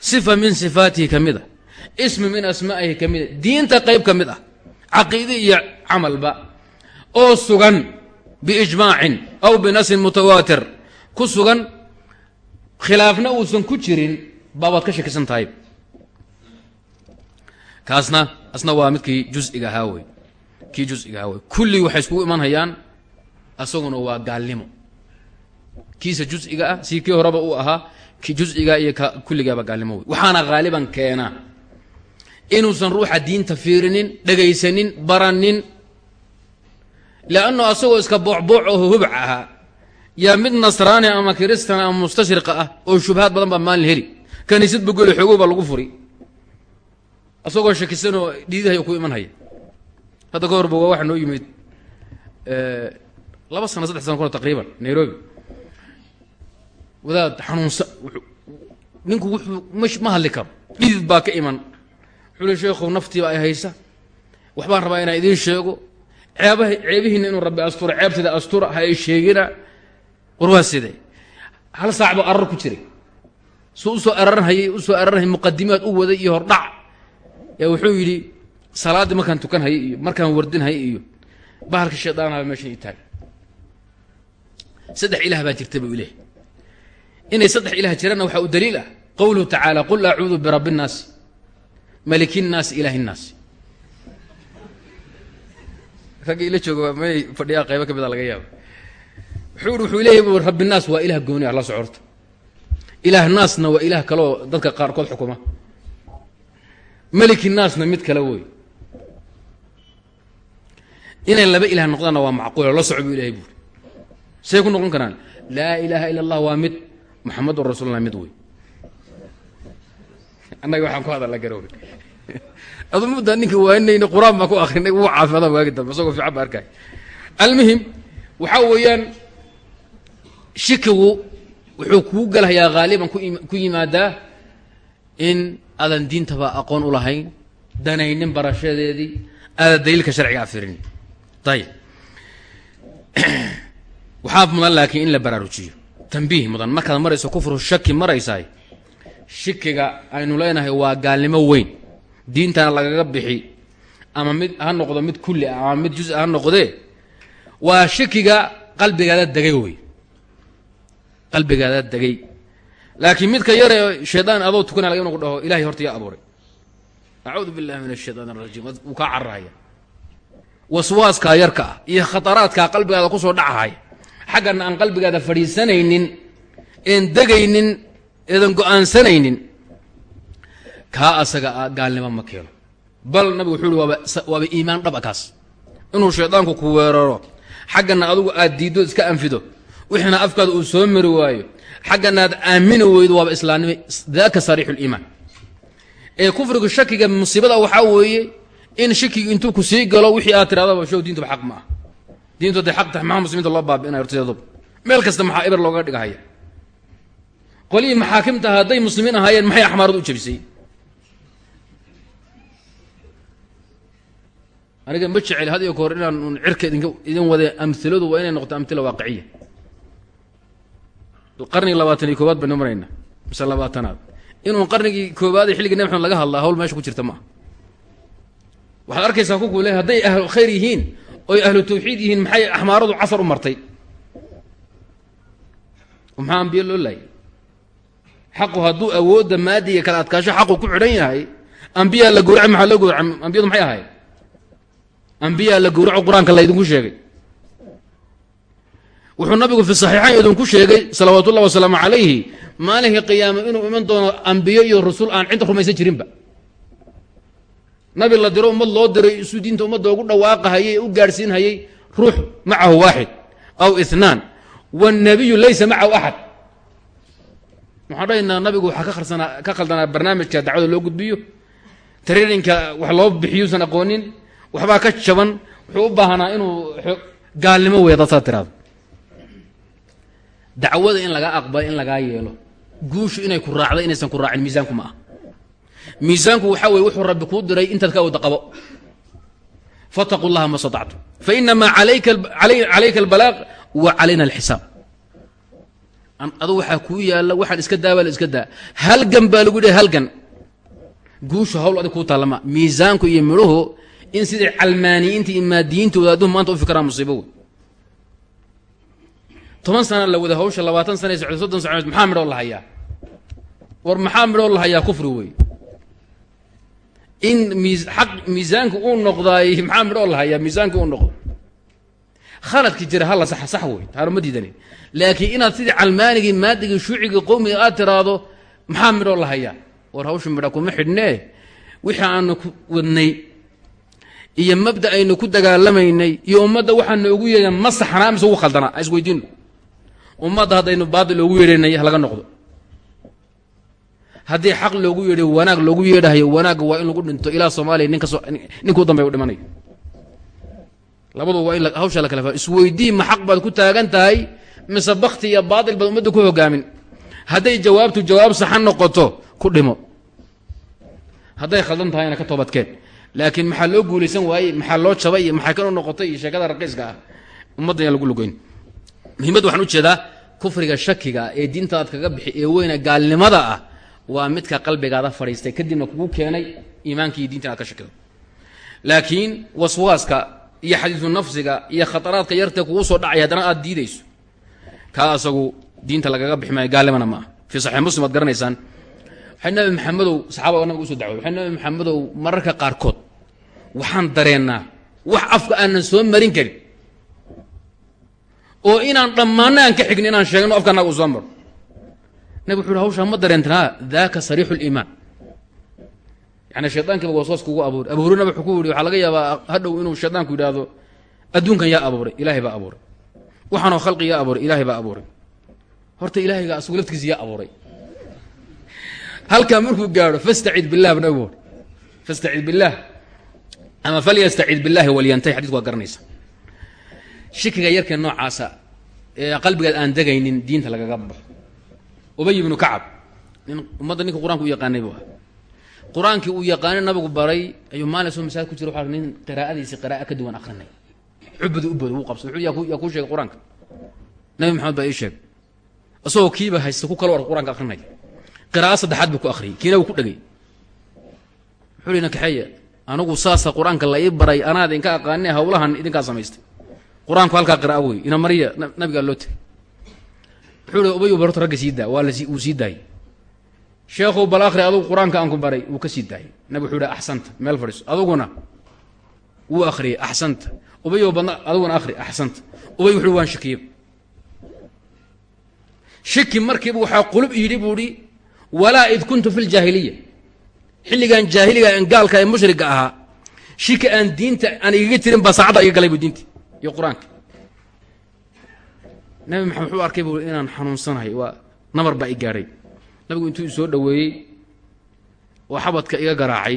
sifa min sifaatihi ka mid a ismi min asmaa'ihi ka mid a diinta qayb ka mid ah caqiide iyo camalba oo sugan biijmaacin aw binasin mutawaatir ku sugan khilaafna uusan ku jirin baabaad ka shakisan tahay. Kaasna asna waa midkii juziga ahaa wey kii juziga ahaa wey kulli waxay iskugu imanhayaan asaguna waa gaalnimo. Kiisa juziga ah si kii horeba uu ahaa ki juziga iyo kulligaaba gaalnimo wey waxaana haaliban keenaa inuusan ruuxa diinta fiirinin dhegaysanin baranin leanno asagoo iska boocbooc oo hubac ahaa yaa mid nasraani ama kiristan ama mustashriqa ah oo shubhaad badan baa maalin heli. Kaniisad bugole xoogow baa lagu furi. Asagoo shakisanoo dhiidahay ku iman haya. Hadda ka horba waa waxa noo yimid laba sano saddex sano kor taqriiban nairobi. Wadaad xanuunsa ninku wuxuu m ma hadli karo. Dhidid baa ka iman wuxuu sheekhu naftiiba ay haysa. Waxbaan rabaa inaan idiin sheego. Ceebihiina inuu rabbi astura ceebteeda astura ha ay sheegina. War waa sidee? Hal saac baa arar ku jiray. Suu u soo ararhayay u soo ararhayay muqadimaad u waday iyo hordhac. Yaa wuxuu yidhi salaaddii markaan tukan iyo markaan wardin hayay iyo bahalka shaydaanaba meeshan ii taag saddex ilaah baa jirta buu ileh inay saddex ilaah jiraanna waxaa u daliil ah. Qowluhu tacaala qul acuudu birabbi الnaasi malikinaasi ilaahinaasi ragga ila jooga waa may fadhiyaa qaybo ka mid a laga yaaba wuxuu i wuxuu leeyahy rabbinaas waa ilaah gooni ah la socorta. Ilaah naasna waa ilaah kaleoo dadka qaarkood xukuma. Meliki naasna mid kale wey inay laba ilaah noqdaanna waa macquula la soc buu ilahay buuri say ku noqon karaan laa ilaaha illa allah waa mid moxamedun rasuullah mid wey annaga waxaan ku hadalla garoobay [LAUGHS] adu muddaa ninka waaninayna qur'aan baan ku akrinay wuu caafimaadaan waagi dambe isagoo fiican ba arkay almuhim waxaa weeyaan shikigu wuxuu kuu galhayaa haaliban ku yimaadaa in aadan diintaba aqoon u lahayn danaynin barashadeedii aada daliilka sharciga afirin ayib [CLEARS THROAT] waxaa mudan laakiin in la baraarujiyo tambiih mudan. Markaad marayso kufru shaki maraysaay shikiga aynu leenahay waa gaalnimo weyn. Diintana lagaga bixi. Ama mid ha noqdo mid kulli ah ama mid juz-a ha noqdee waa shikiga qalbigaada degay wey qalbigaada degay. Laakiin midka yaree shaydaan adoo tukanaya laga inu dhaho ilahay horta yaa abuuray. Acuudu billahi min ashaytaan arajiim wuu kaa cararaya. Waswaaskaa yarka ah iyo khataraadkaa qalbigaada ku soo dhacahaya xaggana aan qalbigaada fadhiisanaynin een degaynin eedan go'aansanaynin kaa asaga a gaalnimo ma keeno. Bal nabigu wuxuu uhi waaba iimaan dhaba kaas. Inuu shaydaanku ku weeraro xaggana adugu aad diiddo iska anfido wixiina afkaada uu soo mari waayo xaggana aad aamini weydo waaba islaamnimo daaka sariixu liimaan ee kufriga shakiga musiibada waxaa weeye in shakigi intuu ku sii galo wixii aad tiradaba show diintuba xaq ma ah diintu hadday xaq tahay maxaa muslimiinta loo baabi'inaya horteeduba meel kasta maxaa ibr looga dhigahaya qolihii maxaakimta hadday muslimiin ahaayeen maxay axmaaradu u jabisay? Aniga ma jecel had iyo kahor inaan un cirka idink idin wade amhiladu waa inay noqoto amhila waaqiciya qarnigii labaatan iyo koobaad baynu marayna mise labaatanaad. Inuun qarnigii koobaad ee xilligii nabi laga hadlaa hawl meesha ku jirta ma ah waxaad arkaysaa kuku le hadday ahlu khayr yihiin oy ahlu tawxiid yihiin maxay axmaaradu casar u martay? Maxaa ambiye loo laayay xaqu hadduu awoodda maadiga kala adkaasho xaqu ku xidhan yahay ambiyaa la gowracay maxaa loo gowracay ambiyadu maxay ahayd ambiyaa la gowraco qur'aanka laydinku sheegay. Wuxuu nabigu fi saxiixayn idinku sheegay salawaatu wasalaamu calayhi maalinka qiyaame inuu iman doono ambiyo iyo rasul aan cidda rumaysan jirinba. Nabi la diro ummad loo diray isuu diinta ummadda ugu dhawaaqahayay u gaadhsiinhayay ruux macahu waaxid aw ithnaan wاnnabiyu laysa macahu axad waxaan dhahaynaa nabigu waxaa ka kharsanaa ka khaldanaa barnaamijka dacwada loo gudbiyo. Traininka wax loo bixiyuusan aqoonin waxbaa ka jaban wuxuu u baahanaa inuu gaalnimo wey dad saa tiraado dacwada in lagaa aqbalo in lagaa yeelo. Guushu inay ku raacda inaysan ku raacin miisaanku ma ah miisaanku waxaa weye wuxuu rabbi kuu diray intaad ka wada qabo. Fataquu llaha ma statactum fainamaa calayka albalaaq wa calayna alxisaab adu waxaa kuu yaalla waxaan iska daa baa la iska daa. Halgan baa lagu yidhi halgan. Guushu hawl adig kuu taallama. Miisaanku iyo midhuhu in sidai calmaaniyiinta iyo maadiyiintooda adduhu maanta u fikraa musiibo wey. Toban sana la wada hawsha labaatan sana socda soddon sanood maxaa midhoo la hayaa? War maxaa midhoo la hayaa kufri wey? In mi aq miisaanka uu noqdaay maxaa midhoo la hayaa? Miisaanka uu noqdo khaladki jira hala sax sax wey taano ma diidanin. Laakiin inaad sidii calmaanigii maadigii shuucigii qowmiga aad tiraahdo maxaa midhoo la hayaa? War hawsha midha kuma xidhnee wixii aanu wadnay iyo mabda aynu ku dagaalamaynay iyo ummadda waxaa noogu yeedhan ma saxnaa mise ugu khaldanaa ha isweydiino ummadda haddaynu baatil loogu yeedhanay halaga noqdo. Haddii xaq loogu yeedhay wanaag loogu yeedhahayo wanaagga waa in lagu dhinto ilaa soomaaliya ninkaso ninkuu dambey u dhimanayo labaduba waa in baad ku taagan tahay mise bakti iyo baatil baad ummadda ku hogaamin. Hadday jawaabtu jawaab saxan noqoto ku dhimo. Hadday khaldan tahayna ka toobadkeen. Laakiin maxaa loo guulaysan waayey maxaa loo jabay iyo maxaa kan u noqotay iyo sheekada raqiiska ah ummadda yaan lagu lugoyn muhimadda waxaan u jeedaa kufriga shakiga ee diintaad kaga bixi ee weyna gaalnimada ah waa midka qalbigaada fadhiistay. Kadibna kugu keenay iimaanka diinta inaad ka shakido. Laakiin waswaaska iyo xadiisu nafsiga iyo khataraadka yartee kugu soo dhacay haddana aad diidayso kaa asagu diinta lagaga bixi maayo gaalnimana ma ah fii saxiix muslim aad garanaysaan waxay nabi maxamedow saxaabada nabiga u soo dacway waxay nabi maxamedow mararka qaarkood waxaan dareennaa wax afka aanan soo marin karin oo inaan dhammaanna aan ka xigni inaan sheegno afka naga u soo maro. Nabig wuxu uhi hawshaa ma dareentanaa daaka sariixu liimaan yani shaydaankiiba waswaas kugu abuuray. Abu hurerna wuxuu ku yihi waxaa laga yaabaa hadhow inuu shaydaanku yidhaahdo adduunkan yaa abuuray ilaahay baa abuuray. Waxaanoo khalqi yaa abuuray ilaahay baa abuuray. Horta ilaahayga asugu laftigiisa yaa abuuray. Halkaa markuu gaadho fastacid billah bna gu fastacid billaah ama falyastacid billahi walyantahi xadisku waa garanaysa. Shikiga yarkee noocaasa ee qalbigaad aan degaynin diinta lagaga baxo. Ubay ibnu kacab nin ummadda ninka qur'aanka u yaqaanay buu ah qur'aankii uu yaqaanay nabigu baray ayuu maalin soo masaajid ku jira waxa nin qiraa'adiisi qiraa'o ka duwan akrinay. Cubadu u booda wuu qabsay wuxuu yaa ku yaa kuu sheegay qur'aanka. Nabi maxamed baa ii sheegay. Isagoo kiiba haysta ku kala war qur'aanka akrinaya saddexaad buu ku akhriyay kiina wuu ku dhegay wuxuu ihi nakaxeeya anigu saasa qur'aanka la ii baray anaa idinka aqaane hawlahan idinkaa samaystay. Qur'aanku halkaa qiraa'o wey ina mariya nabigaa loo tegay wuxuu ihi ubayu barto ragga sii daa waa wuu sii daayey sheekhow bal akhri adugu qur'aanka aan ku baray wuu ka sii daayay. Nabig wuxuu ihi axsanta meel fadhiiso aduguna wuu akhriyey axsanta. Ubayo badna aduguna akhri axsanta. Ubay wuxuu waan shakiye shiki markiiba waxaa qulub yidhi buu hi walaa id kuntu fi ljaahiliya xilligan jaahiliga aan gaalka ee mushriga ahaa shiki aan diinta aan igaga jirin baa saacadda iga galay bu diinti iyo qur'aanka. Nabi maxamed wuxuu arkay buu inaan xanuunsanahay waa nabar baa i gaadhay nabigu intuu isoo dhoweeyey oo xabadka iga garaacay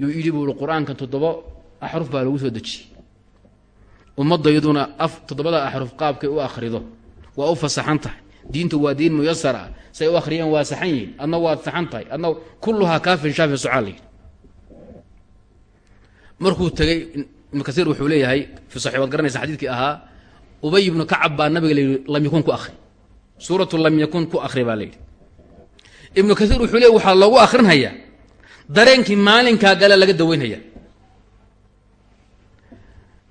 yuu yidhi buu i qur'aankan toddoba axruf baa lagu soo dejiyey ummaddayduna af toddobada axruf qaabkay u akhrido. Waa u fasaxan tahay. Diintu waa diin muyasar ah. Say u akhriyeen waa saxan yihiin. Adna waad saxan tahay. Adna kulluhaa kaafin shaafin layidhi markuu tegey ibnu kasiir wuxuu leeyahay fi saxi garanaysa xadiidkii ahaa ubay ibnu kacab baa nabiga layidhi lam yakun ku akhri. Suuratu lam yakun ku akhri baa layidhi ibnu kasiir wuxuu leey waxaa loogu akhrinhayaa dareenkii maalinkaa gale laga daweynhaya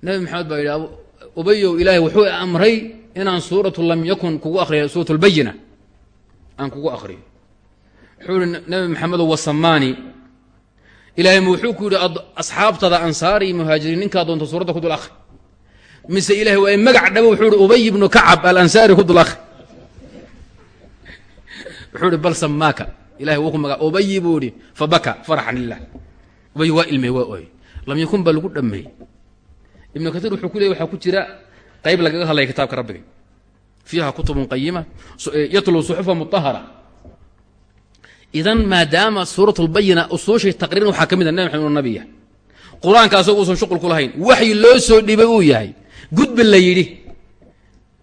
nabi maxamed baa yidhi ubayow ilaahay wuxuu amray inaan suuratu lam yakun kugu akhriyo suurat lbayina aan kugu akhriyo. Wuxuu nabi maxamedow wasamaani. Ilahay ma wuxuu ku yidhi asxaabtada ansaari iyo muhaajiriin ninkaa doonta suuradda ku dul mise ilahay waa magac dhabo wuxuu ihi ubay ibnu kacab alansaari ku dul akhri wuxuu ihi bal samaaka ilahay wuu ku maga ubayi buu ihi fabaka faraxan lilah ubay waa ilmey waa ooy. Lam yakun baa lagu dhameeyey ibnu kaiir wuxuu ku leeyay waxaa ku jira qayb lagaga hadlaya kitaabka rabbiga. Fiiha kutubun qayima yatlu suxufa mutahara idan maadaama suurat lbayina usuushay taqriiran waxaa ka mid a nabi maxamed nabiya. Qur'aanka asago uusan shuqul ku lahayn. Waxyi loo soo dhibay uu yahay. Gudbi la yidhi.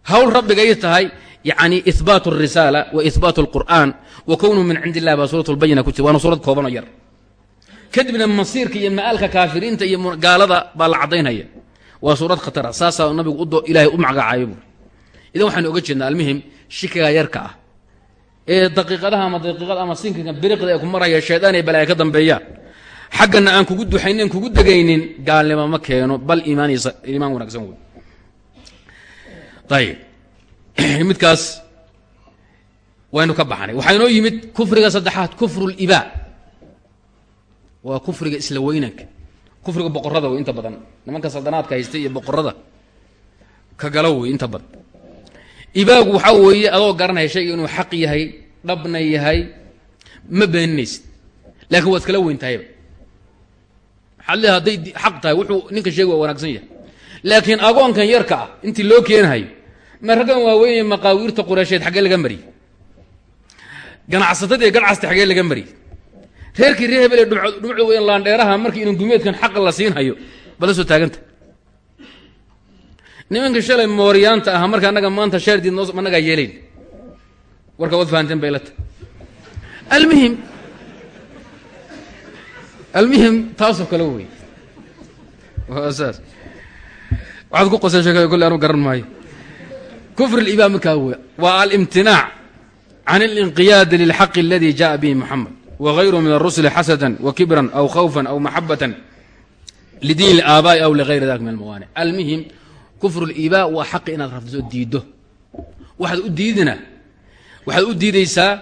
Hawl rabbigay tahay yacni ihbaat alrisaala wa ihbaat alqur'aan min cindi illahi baa suurat lbayina ku jir waana suurad koobanoo yar kadibna masiirka iyo ma'aalka kaafiriinta iyo gaalada baa la caddaynaya waa suurad khatara saasaa nabigu udo ilaahay u macgacaayo buuri idan waxaanu oga jeednaa almuhim shikigaa yarka ah ee daqiiqadaha ama daqiiqada ama sinkinka biriqda ee ku maraya shaydaan ee balaaye ka dambeeyaan xaggana aan kugu duxaynin kugu degaynin gaalnimo ma keeno bal iimaan iimaan wanaagsan wey ayb [CLEARS THROAT] midkaas waynu ka baxnay. Waxaa inoo yimid kufriga saddexaad kufru libaa waa kufriga isla weynanka. Kufriga boqorada wey inta badan. Nimanka saldanaadka haysta iyo boqorada ka galo wey inta badan. Ibaagu waxaa weeye adoo garanaya shayga inuu xaq yahay dhabna yahay ma beeninaysid. Laakiin waad kala weyn tahayba hadday xaq tahay wuxuu ninka sheegi waa wanaagsan yahay. Laakiin agoonkan yarka ah intii loo keenahayo ma raggan waaweynaya maqaawiirta qureysheed xaggee laga mariyey ganacsatada iyo ganacsta xaggee laga mariyey reerkii reer hebel ee dhumucda weyn laandheeraha markii inan gumeedkan xaqa la siinhayo bala soo taaganta. Nimanka shalay mooryaanta ah marka annaga maanta shaardiid noo annagaa yeelayn. Warka waad fahanteen bay la almuhim almuhim taasoo kale wey saas. Waxaad ku qosan sheekada kolle anu garan maayo kufr اlimaan markaa wey waa alimtinaac can اlinqiyaadi lilxaqi aladi jaءa bihi muxamed wغayru min الrusli xasada wakibran aw khawfa aw maxabata lidiin اlaabaa'i aw ligayri dalik min almawaanic almuhim kufr اliibaa waa xaqi inaad rafdiso diiddo waxaad u diidina waxaad u diidaysaa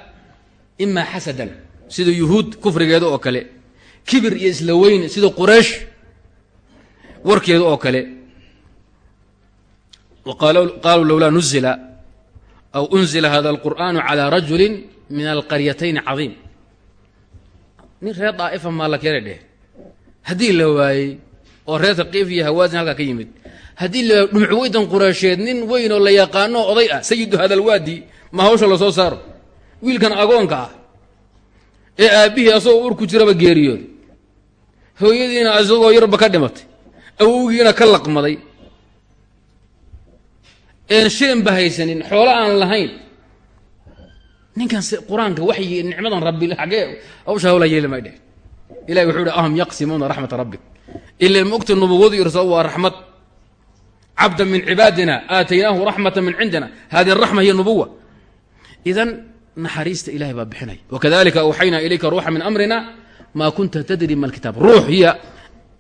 imaa xasadan sida yuhuud kufrigeeda oo kale kibir iyo isla weyn sida quraysh warkeeda oo kale qaaluu lowlaa nuzila aw unzila hada alqur'aanu calaa rajuli min alqaryatayn cadiim nin reer daa'ifa maa la keenay dheh haddii la waayey oo reer taqiif iyo hawaasin halkaa ka yimid haddii la waayey dhumucweydan qureysheed nin weyn oo la yaqaano oday ah sayidu hadalwaadi ma hawsha la soo saaro wiilkan agoonka ah ee aabbihii asagoo ur ku jiraba geeriyooday hooyadiina isagoo yarba ka dhimatay awowgiina ka laqmaday een shilinba haysanin xoolo aan lahayn. Ninkan qur'aanka waxyi nicmadan rabbi xaggee hawsha hawla yeeli wuxuu ahum yaqsimuuna raxmata rabbik. Ila mogta nubuwadu rasul waa raxmad. Cabda min cibaadina aataynaahu raxmata min cindina. Hadi araxma hiy nubuwa idan naxariista ilahay baa bixinaya. Wakadalika awxaynaa ilayka ruuxa min amrina ma kunta tadri ma alkitaab ruux hiya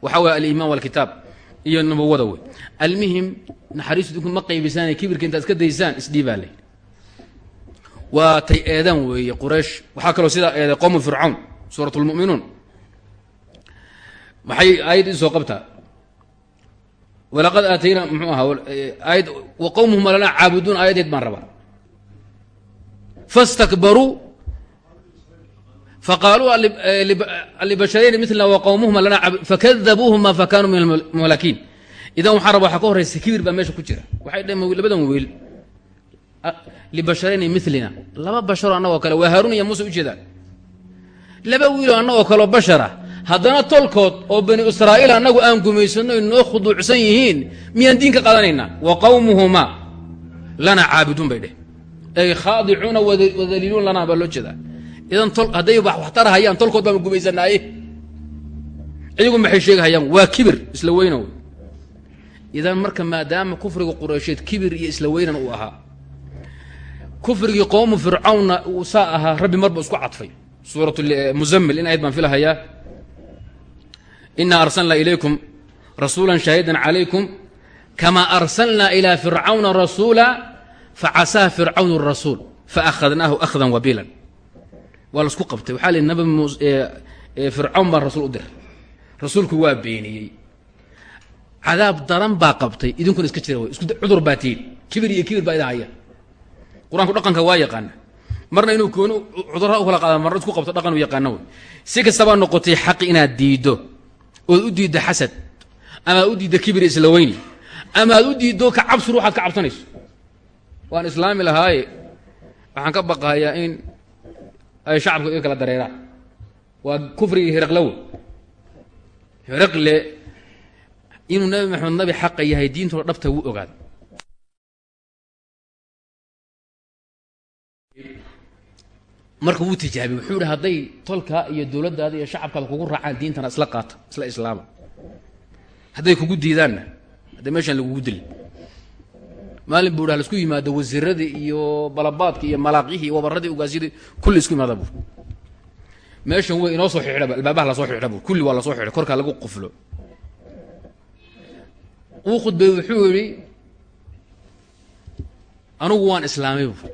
waxa weye aliimaan walkitaab iyo nubuwada wey almuhim naxariistu dinku ma qaybisaan kibirka intaad iska daysaan isdhiibaa ley waa tay eedaan weeye quraysh. Waxaa kaloo sidaa eeday qowmu fircawn suurat lmu'minuun maxay aayad isoo qabtaa. Walaqad aatayna muxuu ahaa aayad wa qowmuhum lana caabuduun aayadeed baan rabaa. Fastakbaruu faqaaluu libasharayni milna wa qowmuhuma lana fakadabuuhuma fakanuu min almuhlakiin idan waxaa raba waxaa ka horaysa kibir baa meesha ku jira waxay dhaheen labadan weel libasharayni milina laba basharoo annagoo kale waa haaruun iyo muuse ujeedaan laba wiiloo annagoo kaleo bashara haddana tolkood oo bani israa'iil annagu aan gumaysanno inoo khuduucsan yihiin miyaan diinka qaadanaynaa wa qowmuhumaa lana caabiduun bay ay idan tol hadday wax tarahayaan tolkood baan gumaysanaaye iyagu maxay sheegahayaan? Waa kibir isla weyna wey idan marka maadaama kufriga qureysheed kibir iyo isla weynan uu ahaa kufrigii qowmu fircawnna uu saa ahaa rabbi marba isku cadfay. Suurat muzammil in ahayd baan filahayaa. Inaa arsalnaa ilaykum rasuula shaahidan calaykum kama arsalnaa ilaa fircawna rasuula facasaa fircawn rasuul faahadnaahu ahdan wabilan waa la isku qabtay. Waxaa li nabi mus fircawn baan rasuul u diray rasuulku waa beeniyey. Cadaab daran baa qabtay. Idinkuna iska jira way. Isku cudur baa tihin kibir iyo kibir baa idin haya qur'aanku dhaqanka waa yaqaana. Marna inuu kooni cudurra u kala qaada marna isku qabto dhaqan u yaqaana wey si kastabaa noqotay xaqi inaad diiddo. Ood u diiddo xasad. Ama ad u diiddo kibir isla weyni. Ama aad u diiddo ka cabsi ruuxaad ka cabsanayso. Waan islaami lahaaye waxaan ka baqahayaa in ay shacabka iga kala dareeraan waa kufrigii heraqlowe heraqle inuu nabi maxamed nabi xaqa yahay diintuna dhabta wuu ogaada marka wuu tijaabiyey wuxuu ihi hadday tolkaa iyo dowladdaada iyo shacabkaada kugu raacaan diintana isla qaata isla islaama. Hadday kugu diidaanna hadda meeshaan lagugu dili maalin buu ha la isku yimaado wasiiradii iyo balabaadkii iyo malaaqyihii wabaradii ugaasyadii kulli isku yimaada buu. Meeshan wey inoo soo xidha albaabaha la soo xidha buu. Kulli waa la soo xidhay korkaa lagu quflo. Uu khudbay wuxuu yidhi anugu waan islaamay buu.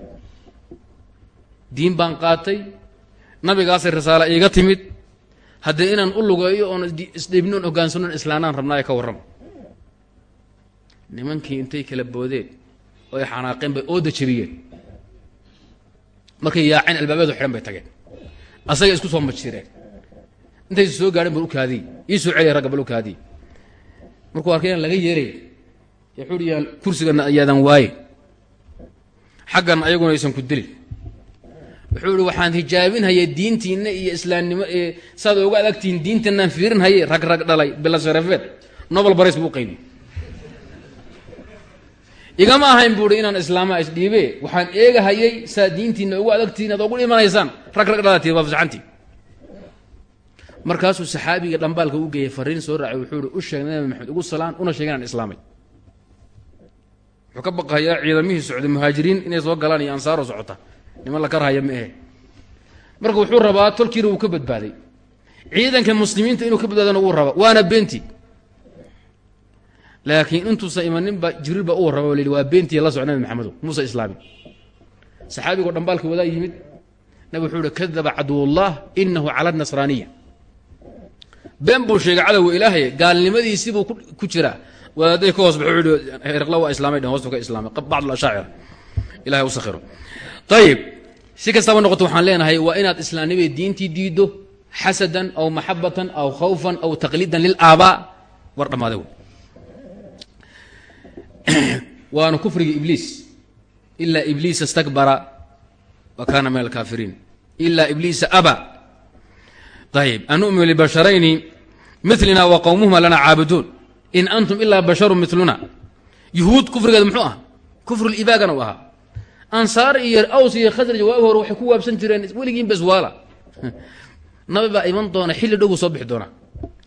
Diin baan qaatay nabigaasay risaala iiga timid haddee inaan u lugeeyo oon isdhiibno on hogaansanno on islaanaan rabnaayo ka warrama. Nimankii intay kala boodeen oo ay xanaaqeen bay ooda jebiyeen markay yaaceen albaabadu xidhan bay tageen. Asagay isku soo majireen. Intaysa soo gaadhin bal u kaadiy ii soo celiya ragga bal u kaadiy markuu arkay inaan laga yeelay wuxuu hi yaan kursigana ayaadan waaye. Xaggan ayaguna aysan ku dilin. Wuxuu ihi waxaan hijaabinhayay diintiinna iyo islaamnimo ee saad oga adagtihiin diintanaan fiirinhayay rag rag dhalay bila sharafeed nobel baris buu qaybiy igama ahayn buuhi inaan islaama isdhiibe. Waxaan eegahayay saa diintiina ugu adagtihiin ad ogu dhimanaysaan rag rag dhalati waa fasaxantii markaasuu saxaabiga dhambaalka u geeyay fariin soo raacay wuxuu ihi u sheeg nabi maxamed ugu salaan una sheeg inaan islaamay. Wuxuu ka baqayaa ciidamihii socday muhaajiriin inay soo galaan iyo ansaaro socota. Niman la karhaya ma ahe marka wuxuu rabaa tolkiina wuu ka badbaaday. Ciidanka muslimiinta inuu ka badbaadana wuu raba waana beenti laakiin intuusa imaninba jibriil baa u warraba o yidhi waa beentiya la soc nabi maxamedo muusa islaamin saxaabigoo dhambaalka wadaa yimid nabi wuxuu ihi kadaba caduwullah inahu cala nasraaniya. Been buu sheegay cadowga ilaahay gaalnimadiisibuu ku jiraa. Wadaadday ka hoos baxu yihi herqla waa islaamay dhen hoostu ka islaamay bacd ashaacira ilahay u sakhiro. Ayib si kastaba noqoto waxaan leenahay waa inaad islaamnimada diintii diiddo xasadan aw maxabatan aw khawfan aw taqliidan lilaabaa war dhammaada [COUGHS] waana kufriga ibliis. Ilaa ibliisa stakbara wa kaana min alkaafiriin ilaa ibliisa aba. Ayib an nu'minu libasharayni milina wa qowmuhuma lana caabuduun in antum ilaa basharu miluna yuhuud kufrigeed muxuu ah kufrulibaagana u ahaa. Ansaar iyo aws iyo khasraj waag hore waxay ku waabsan jireen weligiin baswaala [LAUGHS] nabi baa iman doona xilli dhowgu soo bixi doonaa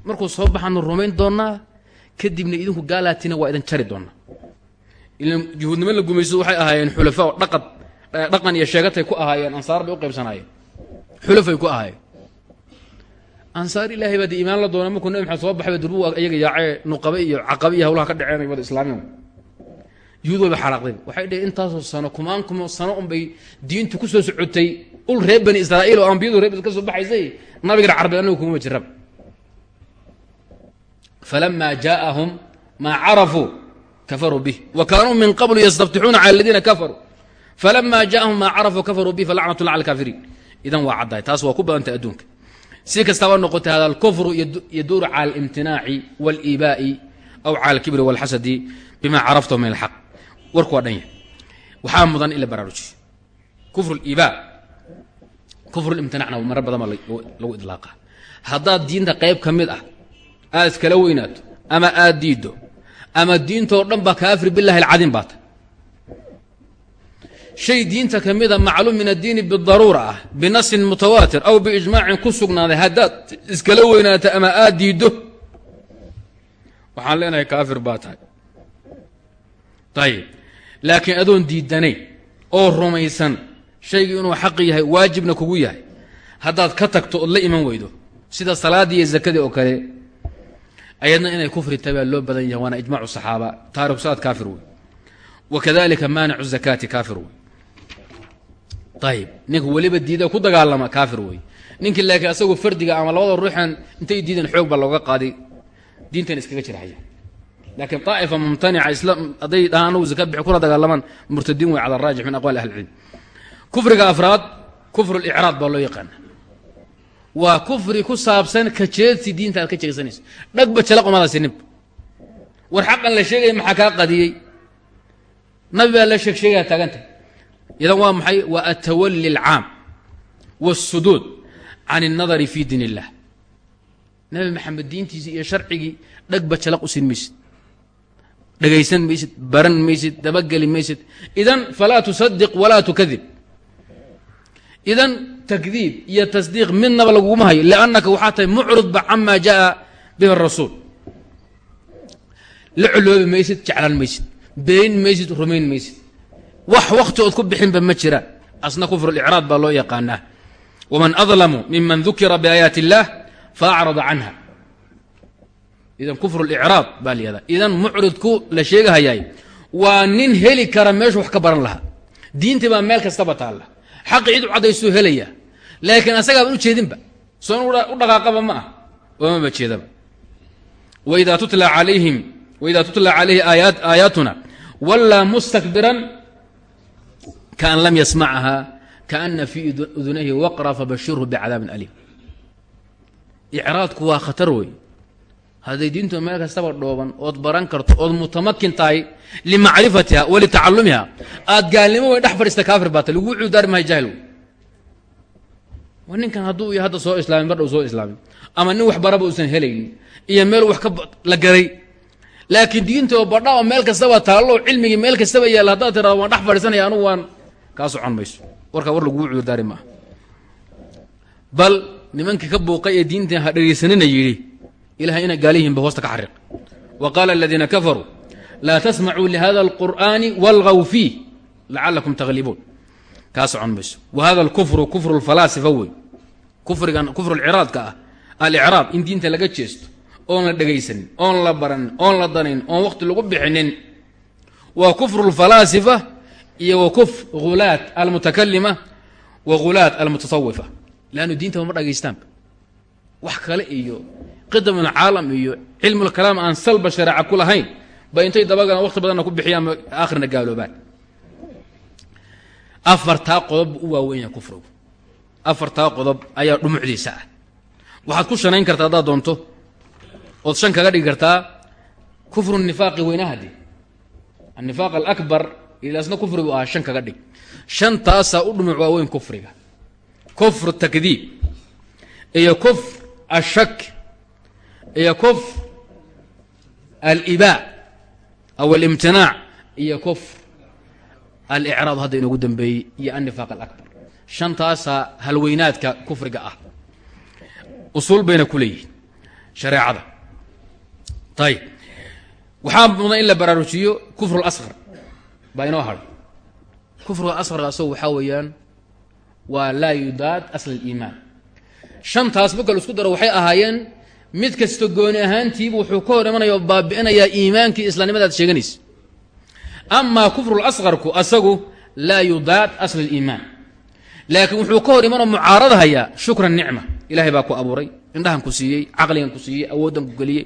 markuu soo baxaanu rumayn doonaa kadibna idinku gaalaatina waa idin jari doonaa ilan yuhuudnimo la gumaysto waxay ahaayeen xulafaa dhaqad dhaqan iyo sheegatay ku ahaayeen ansaar bay u qaybsanaayeen xulafay ku ahaayeen ansaar ilaahay baa dee iimaan la doona markuu nabi maxamed soo baxay durbu iyaga yaacee nuqabe iyo caqabe iyo hawlaha ka dhaceen wada islaamiyan yuhuud wayba xanaaqdeen waxay dheheen intaasoo sano kumaan kuma sano unbay diintu ku soo socotay ul reer bani israa'iil oo ambiyadu reer ka soo baxaysay nabigana carbeed anagu kumama jirab jaaahum maa carafuu kafaruu bih wa kaanuu min qablu yastaftixuuna cala aladiina kafaruu falama jaaahum maa carafuu kafaruu bih falacnat llah ala alkaafiriin idan waa caddahay taas waa ku badantay adduunka si kastaba noqotay hada alkufru yaduuru cala alimtinaaci wاliibaa'i aw cala alkibri walxasadi bima caraftahu min alxaq warku waa dhan yahay waxaa mudan in la baraarujiyo kufru liibaa kufru limtinacna maro badan baa lagu idlaaqa haddaad diinta qayb ka mid ah aad iskala weynaato ama aad diiddo ama diintoo dhan ba kaafir bilahi alcadiim baa shay diinta ka mida macluum min addiini bidaruura ah binasin mutawaatir aw biijmaacin ku sugnaaday haddaad iskala weynaato ama aad diiddo waxaan leenahay kaafir baa tahay. Ayib laakiin adoon diidanayn oo rumaysan shaygii inuu xaq yahay waajibna kugu yahay haddaad ka tagto ood la iman weydo sida salaaddii iyo zakadii oo kale ayadna inay kufri tahay baa loo badan yahay waana ijmacu saxaaba. Taariku salaad kaafir wey wa kadalika maanicu zakaati kaafir wey ayib ninka weliba diida ku dagaalama kaafir wey ninkii laakiin asagoo fardiga ama labada ruuxan intay diidan xoog baa looga qaaday. Diintan iskaga jirhaya laakiin طaa'ifa mumtanica islaam hadday dhahaan anagu zaka bixi kula dagaalamaan murtadiin wey cala raajix min aqwali ahli اlcilm kufriga afraad kufru licraad baa loo yaqaana waa kufri ku saabsan ka jeedsi diinta aad ka jeegsanayso dhagba jala qomadaasi ninba war xaqan la sheegaya maxaa kaa qadiyey nabi baa la sheeg sheegaya taaganta idan waa maxay waa altawali alcaam wاsuduud can الnadari fi diin اllah nabi maxamed diintiisii iyo sharcigii dhagba jalaq u siin maysid dhegaysan maysid baran maysid dabageli maysid idan falaa tusadiq walaa tukadib idan takdiib iyo tasdiiq midnaba laguguma hayo liannaka waxaa tahay mucridba cama jaa bihi rasuul. La coloobi maysid jeclaan maysid been maysid rumayn maysid. Wax wakti ood ku bixinba ma jiraan asna kufru licraad baa loo yaqaanaa. Waman adlamu miman dukira biaayaati اllah faacrada canha. Idan kufru licraad baa layihahda idan mucridku la sheegahayaay waa nin heli kara meeshu wax ka baran lahaa. Diintii baa meel kastaba taalla xaqi cid u caddaysuu helaya. Laakiin asagaaban u jeedinba. Soon u dhaqaaqaba ma ah oomaba jeedaba. Waidaa tutla alayhim waidaa tutla calayhi aayaat aayaatuna wallaa mustakbiran kaan lam yasmacaha kaana fii udunayhi waqra fabashirhu bicadaabin aliim. Icraadku waa khatar wey hadday diintu meel kastaba dhooban ood baran karto ood mutamakin tahay limacrifatiha wa litacalumiha aad gaalnimo way dhex fadhiista kaafir baata lagu cuudaari mahay waa ninkan hadduu iyo hadda soo islaamin bardha u soo islaamin. Ama nin wax baraba uusan helaynin iyo meel wax ka la garay. Laakiin diinta oo badha oo meel kastaba taallo cilmigii meel kastaba yaalla haddaad tirado waan dhex fadhiisanaya anugu waan kaa socon mayso. Warkaa war laguu cuurdaari maaha. Bal nimankii ka buuqay ee diinta ha dhegaysanina yidhi ilahay inay gaaliyihinba hoosta ka xariiq wa qaala aladiina kafaruu laa tasmacuu lihada alqur'aani walgaw fiih lacalakum taglibuun kaa socon mayso wa hada alkufru kufru lfalaasifa wey kufrigan kufru lciraadka ah alicraab in diinta laga jeesto oon la dhegaysanin oon la baranin oon la danayn oon waqti lagu bixinin waa kufru lfalaasifa iyo wa kuf hulaat almutakalima wa hulaat almutasawifa leannu diintaba ma dhagaystaanba wax kale iyo qidam alcaalam iyo cilmulkalaam aan salba shareeca ku lahayn ba intay dabagalan waqti badanna ku bixiyaan aakhirna gaaloobaan. Afartaa qodob u waaweyn yahay kufrigu. Afartaa qodob ayaa dhumucdiisa ah. Waxaad ku shanayn kartaa haddaad doonto ood shan kaga dhigi kartaa kufru nifaaqi weynahadi annifaaq alakbar ilaasna kufrigu ahaa shan kaga dhig. Shantaasaa u dhumuc waaweyn kufriga. Kufr takdiib iyo kufr ashak iyo kufr alibaa aw alimtinaac iyo kufr alicraab hadda inoogu dambeeyey iyo annifaaq alakbar. Shantaasaa halweynaadka kufriga ah. Usuul bayna ku leeyihiin shareecada. Ayib waxaa mudan in la baraarujiyo kufru lasqar baa inoo hadhay kufruga asqarka asago waxaa weeyaan waa laa yudaad asl aliimaan. Shantaas marka isku daro waxay ahaayeen mid kasta gooni ahaantiibu wuxuu ka hor imanaya baabi'inayaa iimaankii islaamnimadaad sheeganaysa. Amaa kufru lasqarku asagu laa yudaad asl aliimaan laakiin wuxuu ka hor imanoo mucaaradhayaa shukra nicma. Ilaahay baa ku abuuray indhahan ku siiyey caqligan ku siiyey awooddan ku geliyey.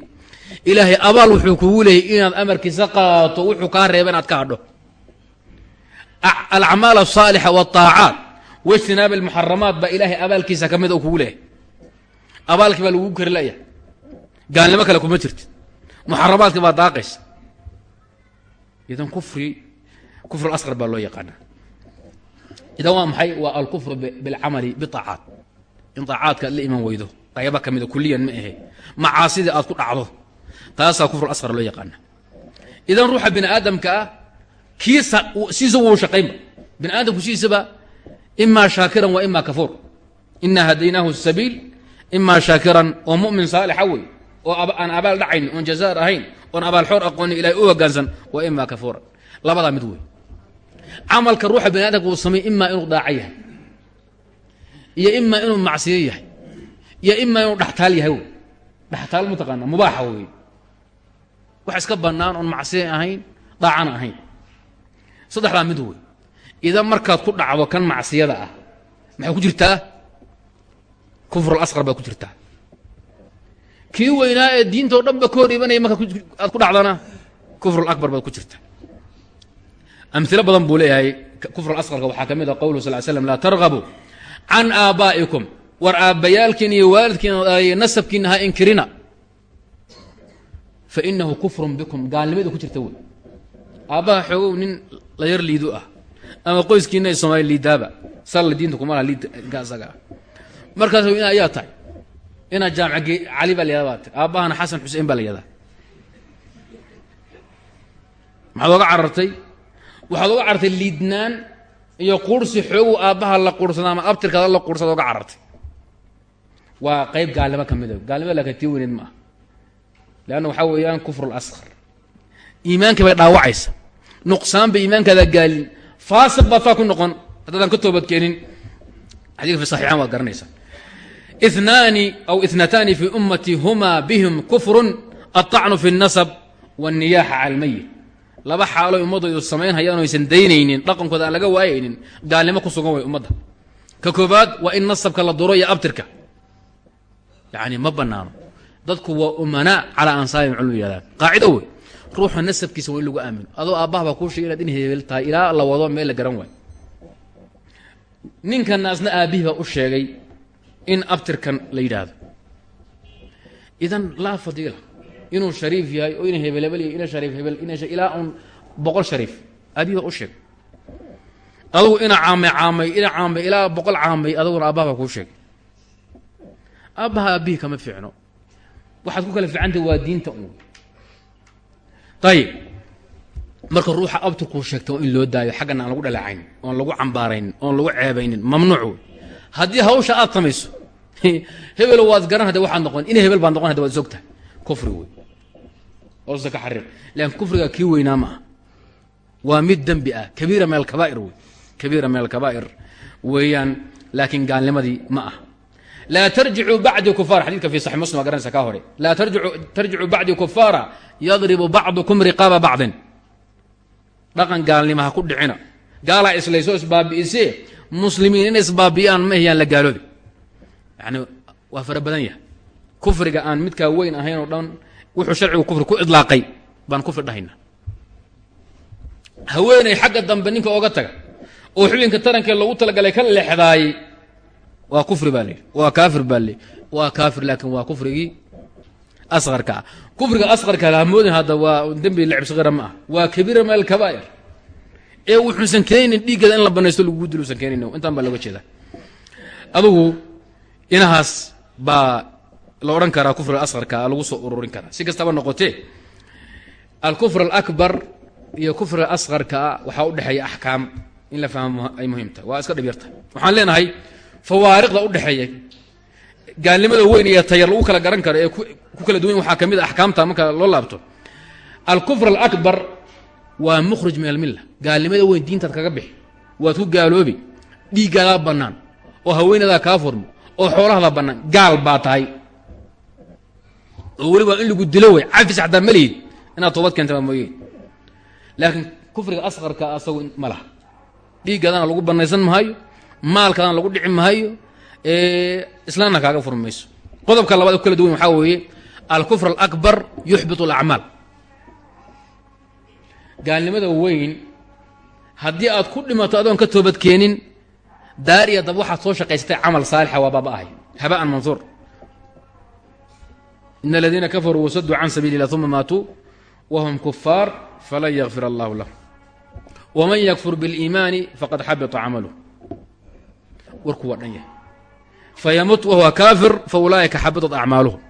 Ilaahay abaal wuxuu kugu leeyay inaad amarkiisa qaato wuxuu kaa reeba inaad ka hadho. Alacmaal asaalixa waaacaat waijtinaab almuxaramaat baa ilaahay abaalkiisa ka mid oo kugu leeyahay abaalkii baa lagugu kari layahay gaalnimo kale kuma jirti. Muxaramaadkii baa daaqaysa. Idan kufri kufr asqar baa loo yaqaanaa. Idan waa maxay? Waa alkufru bilcamali biaacaat in aacaadka aad la iman weydo. Qayba ka mida kuliyan ma ahe. Macaasidii aad ku dhacdo. Taasaa kufr asqar loo yaqaana idan ruuxa bini aadamka ah kiisa siisa wuu shaqaynba bini aadamku sidiisaba imaa shaakiran wa ima kafuur. Inaa hadaynaahu sabiil imaa shaakiran oo mumin saalixa wey oo aan abaal dhacayn oon jazaar ahayn oon abaal xoor aqoonin ilahay u hogaansan wa ima kafuuran labadaa mid wey camalka ruuxa bini aadamka uu samey imaa inuu daaco yahay. Iyo imaa inuu macsiyo yahay. Iyo imaa inuu dhaxtaal yahay wey dhaxtaal mataqaana mubaaxa wey wax iska bannaan oon macsiya ahayn daacana ahayn. Saddexdaa mid wey idan markaad ku dhacdo kan macsiyada ah maxay ku jirtaa? Kufrul asqar baad ku jirtaa kii weynaa ee diintao dhan ba ka hor imanaya markaad aad ku dhacdana kufrul akbar baad ku jirtaa amhilo badan buu leeyahay kufrul asqarka. Waxaa ka mid a qowluhu sal slam laa targabuu can aabaa'ikum. War aabbayaalkiin iyo waalidkiin nasabkiina ha inkirina. Fa inahu kufrun bikum. Gaalnimada ku jirta wey. Aabbaha xoogow nin la yar liidu ah ama qoyskiina ay soomaali liidaaba salla diinta asaga ah. Markaas ayaa tahay inaad jaamac cali baa la yahada baa ti aabbahana baa la yahdaa maxaad oga carartay? Waxaad oga liidnaan iyo quursi xoogow aabbaha la quursada ama abtirkaada la quursada oga carartay. Waa qayb gaalnimo ka mida gaalnimada laakiin tii ma ah leanna waxaa weeyaan kufru lasqar iimaankii bay dhaawacaysa. Nuqsaan bay iimaankaada gaalin. Faasiq baad faa ku noqon. Haddaadan ka toobad keenin. Xadika fi saxiixaan waad garanaysaa inaani aw itnataani fi ummati humaa bihim kufrun aلطacnu fi الnasab wالniyaaxa cala اlmayit laba xaaloy ummaddaydu samaynhayaan o aysan daynaynin dhaqankooda aan laga waayaynin gaalnimo ku sugan way ummadda ka koobaad waa in nasabka la duro iyo abtirka yani ma banaano dadku waa umanaa calaa ansaabihim culmu yadaan qaacido wey ruuxa nasabkiisa waa in lagu aamino adoo aabbaha baa kuu sheegay inaad in hebel tahay ilaa la wado meel la garan waayo ninkanna asna aabbihii baa u sheegay in abtirkan la yidhaahdo. Idan laa fadiila inuu shariif yahay oo ina hebel iyo ina shariif hebel ina ilaa un boqol shariif abiba u sheeg. Adugu ina caamay caamay ina caamay ilaa boqol caamay aduguna aabbaha kuu sheegay aabbaha aabbihi kama fiicno. Waxaad ku kala fiicantah waa diinta un ayib marka ruuxa abturkuu sheegta in loo daayo xaggana aan lagu dhaleecayn oon lagu cambaaraynin oon lagu ceebaynin mamnuuc haddii hawsha aad samayso [LAUGHS] hebelo waad garan hade waxaad noqon ina hebel baad noqon hade waad isogtahay kufri wey hoosta ka xariiq. Laakiin kufriga kii weynaa ma ah waa mid dembi ah. Kabiira min alkabaa'ir wey kabiira min alkabaa'ir weeyaan laakiin gaalnimadii ma ah laa tarjicuu bacdi kufaar xadidka fi saxi muslim waa garanaysa kaa hore laa tarjicuu bacdi kufaara yadribu bacdukum riqaaba bacdin. Dhaqan gaalnima ha ku dhicina. Gaalaa islayso isbaabi'isee muslimiin inay isbaabi'iyaan ma ahiyaan la gaaloobi. Yani waa fara badan yahay. Kufriga aan midkaa weyn ahayn oo dhan wuxuu sharcigu kufri ku idlaaqay baan kufri dhahayna. Haweeney xagga dambe ninka oga taga oo xubinka tarankee loogu talagalay ka leexdaayey waa kufri baa layidhi waa kaafir baa layidhi waa kaafir laakiin waa kufrigii asqarka ah. Kufriga asqarka hamoodin hadda waa dembi lacib sagiira ma ah. Waa kabiira min alkabaa'ir ee wuxuusan keenaynin dhiiggeeda in la banaysto lagugu dilo usan keenayn intaan baa looga jeedaa. Adugu inahaas baa la odhan karaa kufriga asqarka lagu soo ururin karaa. Si kastaba noqotee alkufr alakbar iyo kufriga asqarkaa waxaa u dhexeeya axkaam. In la fahmo ay muhiim tahay waa iska dhib yartahay waxaan leenahay fawaariqda u dhexeeya gaalnimada weyn iyo tayar lagu kala garan karo ee ku kala duwan waxaa ka mid a axkaamta marka loo laabto. Alkufr alakbar waa mukhrij min almilla gaalnimada weyn diintaad kaga bixi. Waad ku gaaloobi. Dhiiggaadaa bannaan. Oo haweenadaa kaa furmo. Oo xoolahada bannaan. Gaal baa tahay. Oo weliba in lagu dilo wey cafis xataa ma lihid inaad toobad keentaba mooye. Laakiin kufriga asqarka asagu ma laha. Dhiiggaadana lagu bannaysan mahayo maalkaadana lagu dhici mahayo islaamna kaaga furmi mayso qodobka labaad ku kala duwan waxaa weeye. Alkufr alakbar yuxbit alacmaal gaalnimada weyn haddii aad ku dhimato adoon ka toobad keenin daar iyo dab waxaad soo shaqaysatay camal saalixa waa baaba ahay. Habaan mansuur. In aladiina kafaruu wasaduu can sabiili illah uma maatuu wahum kufaar falan yakfir allahu lahum waman yakfur biاliimaani faqad xabita camaluh warku waa dhan yahay. Fayamut wahuwa kaafir fa ulaa'ika xabitat acmaaluhum.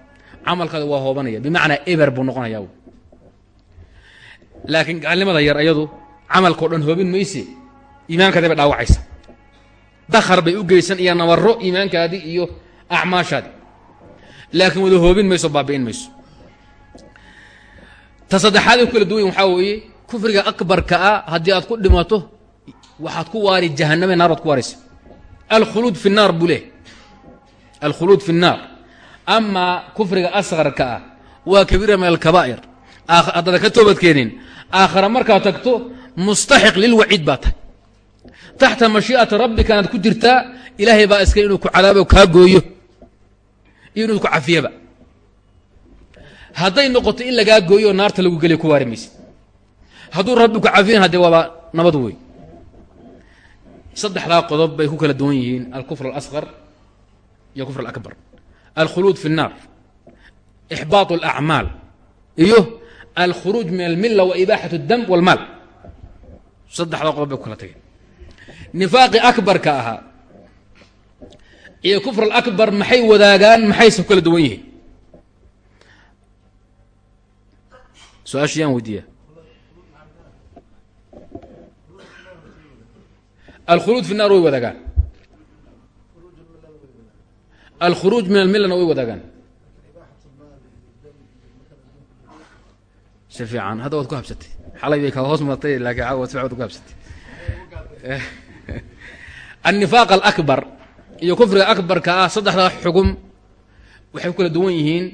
Camalkaada waa hoobanaya. Bimacnaa eber buu noqonayaa laakiin gaalnimada yar iyadu camalkao dhan hoobin mayse iimaankaadii bay dhaawacaysa. Dakhar bay u geysan iyo nabarro iimaankaadii iyo acmaashaadii laakiin wada hoobin mayso baabi'in mayso. Ta saddexaad ku kala duwan waxaa weeye kufriga akbarka a haddii aad ku dhimato waxaad ku waari jahaname naar baad ku waaraysa. Alkhuluud fi naar buu leh alkhuluud fi nnaar amaa kufriga askarka ah waa kabiira min alkabaa'ir. Haddada ka toobadkeenin aakhara markaad tagto mustaxiq lilwaciid baa tahay taxta mashii'ati rabbikanaad ku jirtaa ilaahay baa iska inuu ku cadaabo kaa gooyo iyo inuu ku cafiyaba hadday noqoto in lagaa gooyo oo naarta lagu geliyo ku waari mayse hadduu rabbi ku cafiyan haddee waaba nabad wey saddexdaa qodob bay ku kala duwan yihiin alkufr alasqar iyo kufr alakbar alkhuluud fi الnaar ixbaaط اlacmaal iyo alkhuruuj min almilla wa ibaaxat اdam wاlmaal saddexda qodob bay ku kala tageen nifaaqi akbarka ahaa iyo kufr alabar maxay wadaagaan maxayse ku kala duwan yihiin su'aasha yaan weydiiya alkhuluud fi naar way wadaagaan alkhuruuj min almilana way wadaagaan si fiican. Hadda waad ku habsatay. Xalay bay kaa hoos martay laakiin caawa si waad ku habsatay. Annifaaq alakbar. Iyo kufriga akbarka ah saddexdaa xugum waxay ku duwan yihiin.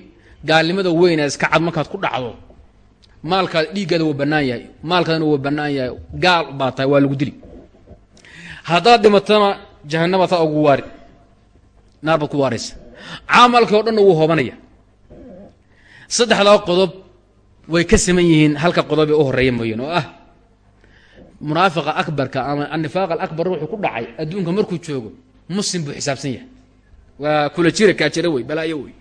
Gaalnimada weyna iska cad markaad ku dhacdo. Maalkaada dhiiggaada waa bannaan yahay. Maalkaadana waa bannaan yahay. Gaal baa tahay waa lagu dili. Haddaad dhimatana jahanaba taa ugu waari. Naar baad ku waaraysa. Camalkii o dhanna wuu hoobanaya. Saddexdaa qodob way ka saman yihiin halka qodob ee u horreeya mooyeen oo ah munaafiqa akbarka ama annifaaq alakbar wuxuu ku dhacay adduunka markuu joogo muslim buu xisaabsan yahay waa kula jira kaajira wey balaayo wey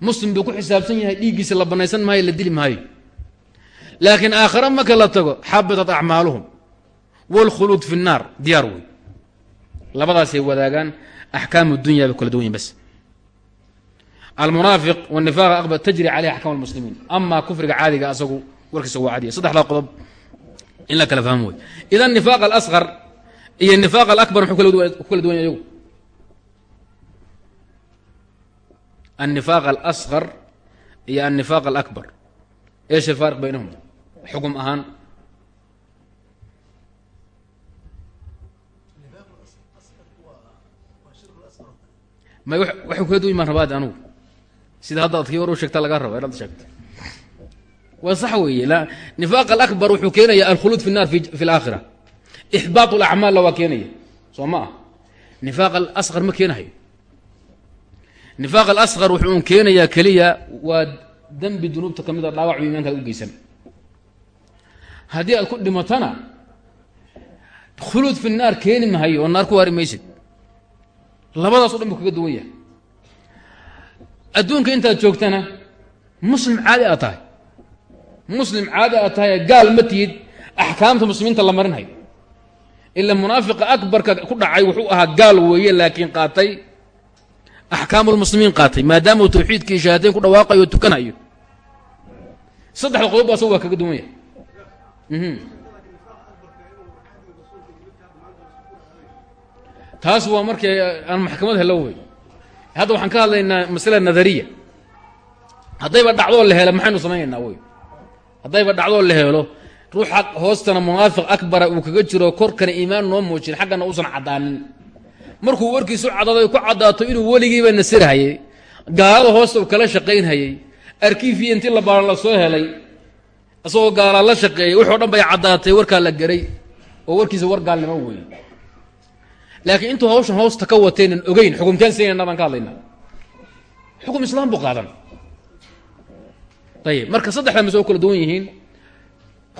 muslim buu ku xisaabsan yahay dhiiggiisa la banaysan maayo la dili maayo laakiin aakhare marka la tago xabitat acmaaluhum wاlkhuluud fi الnaar diyaar wey labadaasay wadaagaan axkaamu dunya bay kala duwan yihin bas almunaafiq wanifaqa aqbad tajri caleyh axkam lmuslimiin amaa kufriga caadiga asagu warkiisa waa cadiya saddexdaa qodob in la kala fahmo wey idan nifaaq alasqar iyo nifaaq alabar muxuu kala duwan yagu annifaaq alasqar iyo annifaaq alakbar eesh alfaariq baynahum xukum ahaan may waxay kula duwan yimaan rabaadi anugu sida hadda adkii hor u sheegta laga raba inaad sheegto. Waa sax weeye nifaaq alabar wuxuu keenaya alkhuluud fi naar fi laakhira ixbaat lacmaalla waa keenaya soo ma ah nifaaq alasqar ma keenahayo. Nifaaq alasqar wuxuu un keenayaa keliya waa dembi dunuubta ka mid ah a dhaawac u imaankaad u geysan. Haddii aad ku dhimatana khuluud fi naar keeni mahayo oo naar ku waari maysid labadaasoo dhan bu kaga duwan yahay adduunka intaad joogtana muslim caadi aad tahay. Muslim caadi aad tahay gaal ma tihid axkaamta muslimiinta la marinhayo ila munaafiqa akbarka ku dhacay wuxuu ahaa gaal weeye laakiin qaatay axkaamu lmuslimiin qaatay maadaama uu tawxiidkii shahaadayn ku dhawaaqayo o tukanayo. Saddexda qodob asagu waa kaga duwan yahay. Taas waa markii aan maxkamad helo wey hadda waxaan ka hadlaynaa masala nadariya. Haddayba dhacdoo la helo maxaynu samaynaynaa wey haddayba dhacdoo la helo ruuxa hoostana munaafiq akbara uu kaga jiro korkana iimaan noo muujin xaggana uusan caddaanin. Markuu warkiisu cadaaday ku caddaato inuu weligiiba nasirhayay gaalada hoosta u kala shaqaynhayay arkiifiya intii la baaran la soo helay isagoo gaalaa la shaqeeyay wuxoo dhan bay caddaatay warkaa la geray oo warkiisa war gaalnimo weeye laakiin intuu hawshan hoosta ka wateenan ogeyn xukumkaan siinayna baan ka hadlaynaa xukum islaam buu qaadan. Ayib marka saddexdaa mas oo kala duwan yihiin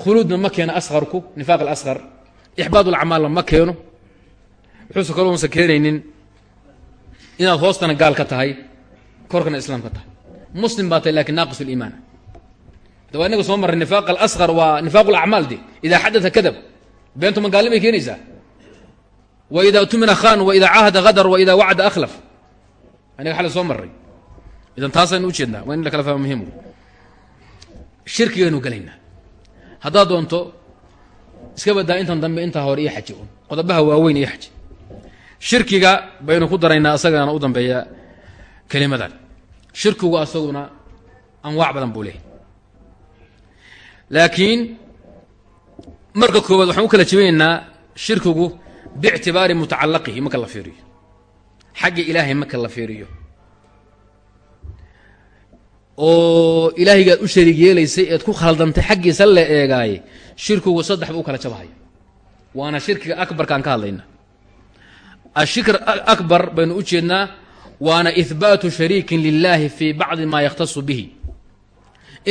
khuluudna ma keeno asqarku nifaaq alasqar ixbaad ulacmaalna ma keeno. Wuxuuse kaloo unsa keenaynin inaad hoostana gaal ka tahay korkana islaam ka tahay. Muslim baa tahay laakiin naaqis liimaan waa inaga soo marray nifaaq alasqar waa nifaaq lacmaal de idaa xadata kadab beentu ma gaalnimay keenaysaa wa idaa tumina khan wa idaa caahada hadar wa idaa wacda akhlaf inaga xali soo marray idan taasaynu ujeednaa waa in la kala fahma muhiim shirkigaynu gelaynaa haddaad doonto iska badaa intan dambe intaa hore iyo xaji un qodobaha waaweyn iyo xaji shirkiga baynu ku daraynaa asagana u dambeeya kelimadan shirkigu asaguna anwaac badan buu leehay laakiin marka koowaad waxaan u kala jebinaynaa shirkigu biictibaari mutacalaqihi marka la fiiriyo xagga ilaahay marka la fiiriyo oo ilaahaygaad u shariig yeelaysay eed ku khaldantay xaggiisa la eegaaye shirkigu saddex u kala jabahaya waana shirkiga akbarkaan ka hadlayna ashikr akbar baynu u jeednaa waana ihbaatu shariikin lilaahi fii bacdi maa yakhtasu bihi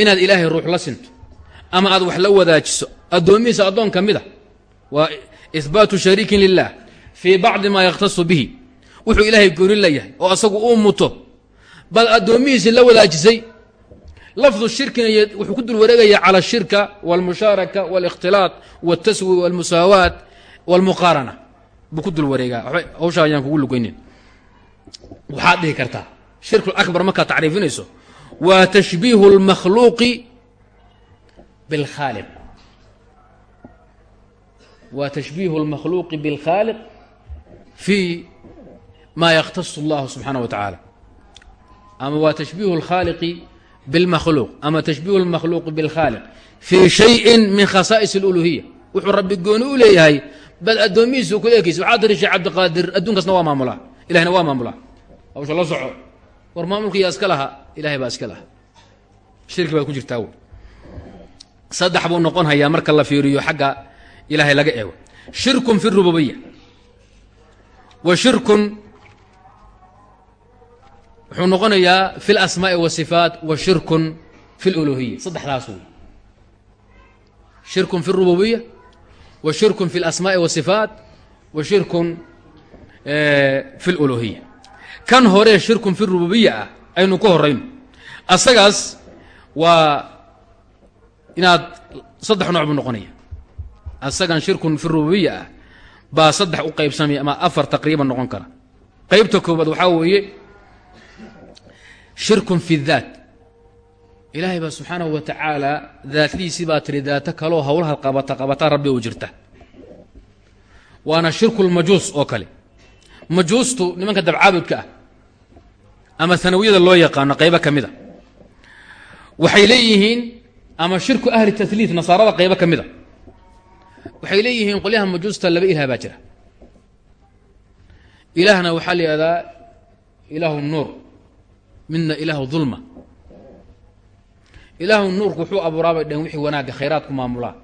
inaad ilaahay ruux la sinto ama aad wax la wadaajiso addoomihiisa addoon ka mid a waa ihbaatu shariikin lilah fii bacdi maa yakhtasu bihi. Wuxuu ilaahay gooni la yahay oo asagu uu muto. Bal addoommihiisii la wadaajisay lafdu shirkina wuxuu ku dul wareegaya cala ashirka walmushaaraka walikhtilaaq waltaswi walmusaawaat walmuqaarana buu ku dul wareegaa. Hawshaa ayaan kugu lugaynin. Waxaad dhihi kartaa shirkuabar markaad tacriifinayso. Waa tashbiihu اlmakhluuqi bilkhaaliq waa tashbiihu اlmakhluuqi biاlkhaaliq fii ma yakhtasu اllahu subxaanaه wa tacaala ama waa tashbiihu اlkhaaliqi bilmakhluuq ama tashbiihu اlmakhluuqi biاlkhaaliq fii shayin min khasaa'is اluluhiya wuxuu rabbi gooni u leeyahay bal addoomihiisu ku eekaysa waxaa tiri sheekh cabdiqaadir adduunkaasna waa maamulaa ilahna waa maamulaa hawsha la soco war maamulka yaa iska lahaa ilahay baa iska lahaa shirki baad ku jirtaa wey saddex buu noqon hayaa marka la fiiriyo xagga ilaahay laga eego shirkun fi rububiya wa shirkun wuxuu noqonayaa fi اlasmaaءi wالصifaat wa shirkun fi اluluhiya saddexdaas wey shirkun fi اrububiya wa shirkun fi اlasmaaءi wالصifaat wa shirkun fi اluluhiya kan hore shirkun fi rububiya ah aynu ka horayno asagaas waa inaad saddex nooc buu noqonaya asagan shirkun fi rububiya ah baa saddex u qaybsamaya ama afar taqriiban noqon kara. Qaybta koobaad waxaa weeye shirkun fi daat ilaahay baa subxaanahu wa tacaala daatadiisii baa tiri daato kaloo howlaha qabata qabataa rabbi u jirta. Waana shirkulmajuus oo kale. Majuustu nimanka dabcaabudka ah ama sanawiyada loo yaqaano qaybo ka mid a waxay leeyihiin ama shirku ahli tahliid nasaarada qaybo ka mid a waxay leeyihiin qolyaha majuusta laba ilaah baa jira. Ilaahna waxaa la yihahdaa ilaahu nuur midna ilaahu dulma. Ilaahu nuurku wuxuu abuuraa bay dhaheen wixii wanaagga khayraadku maamulaa.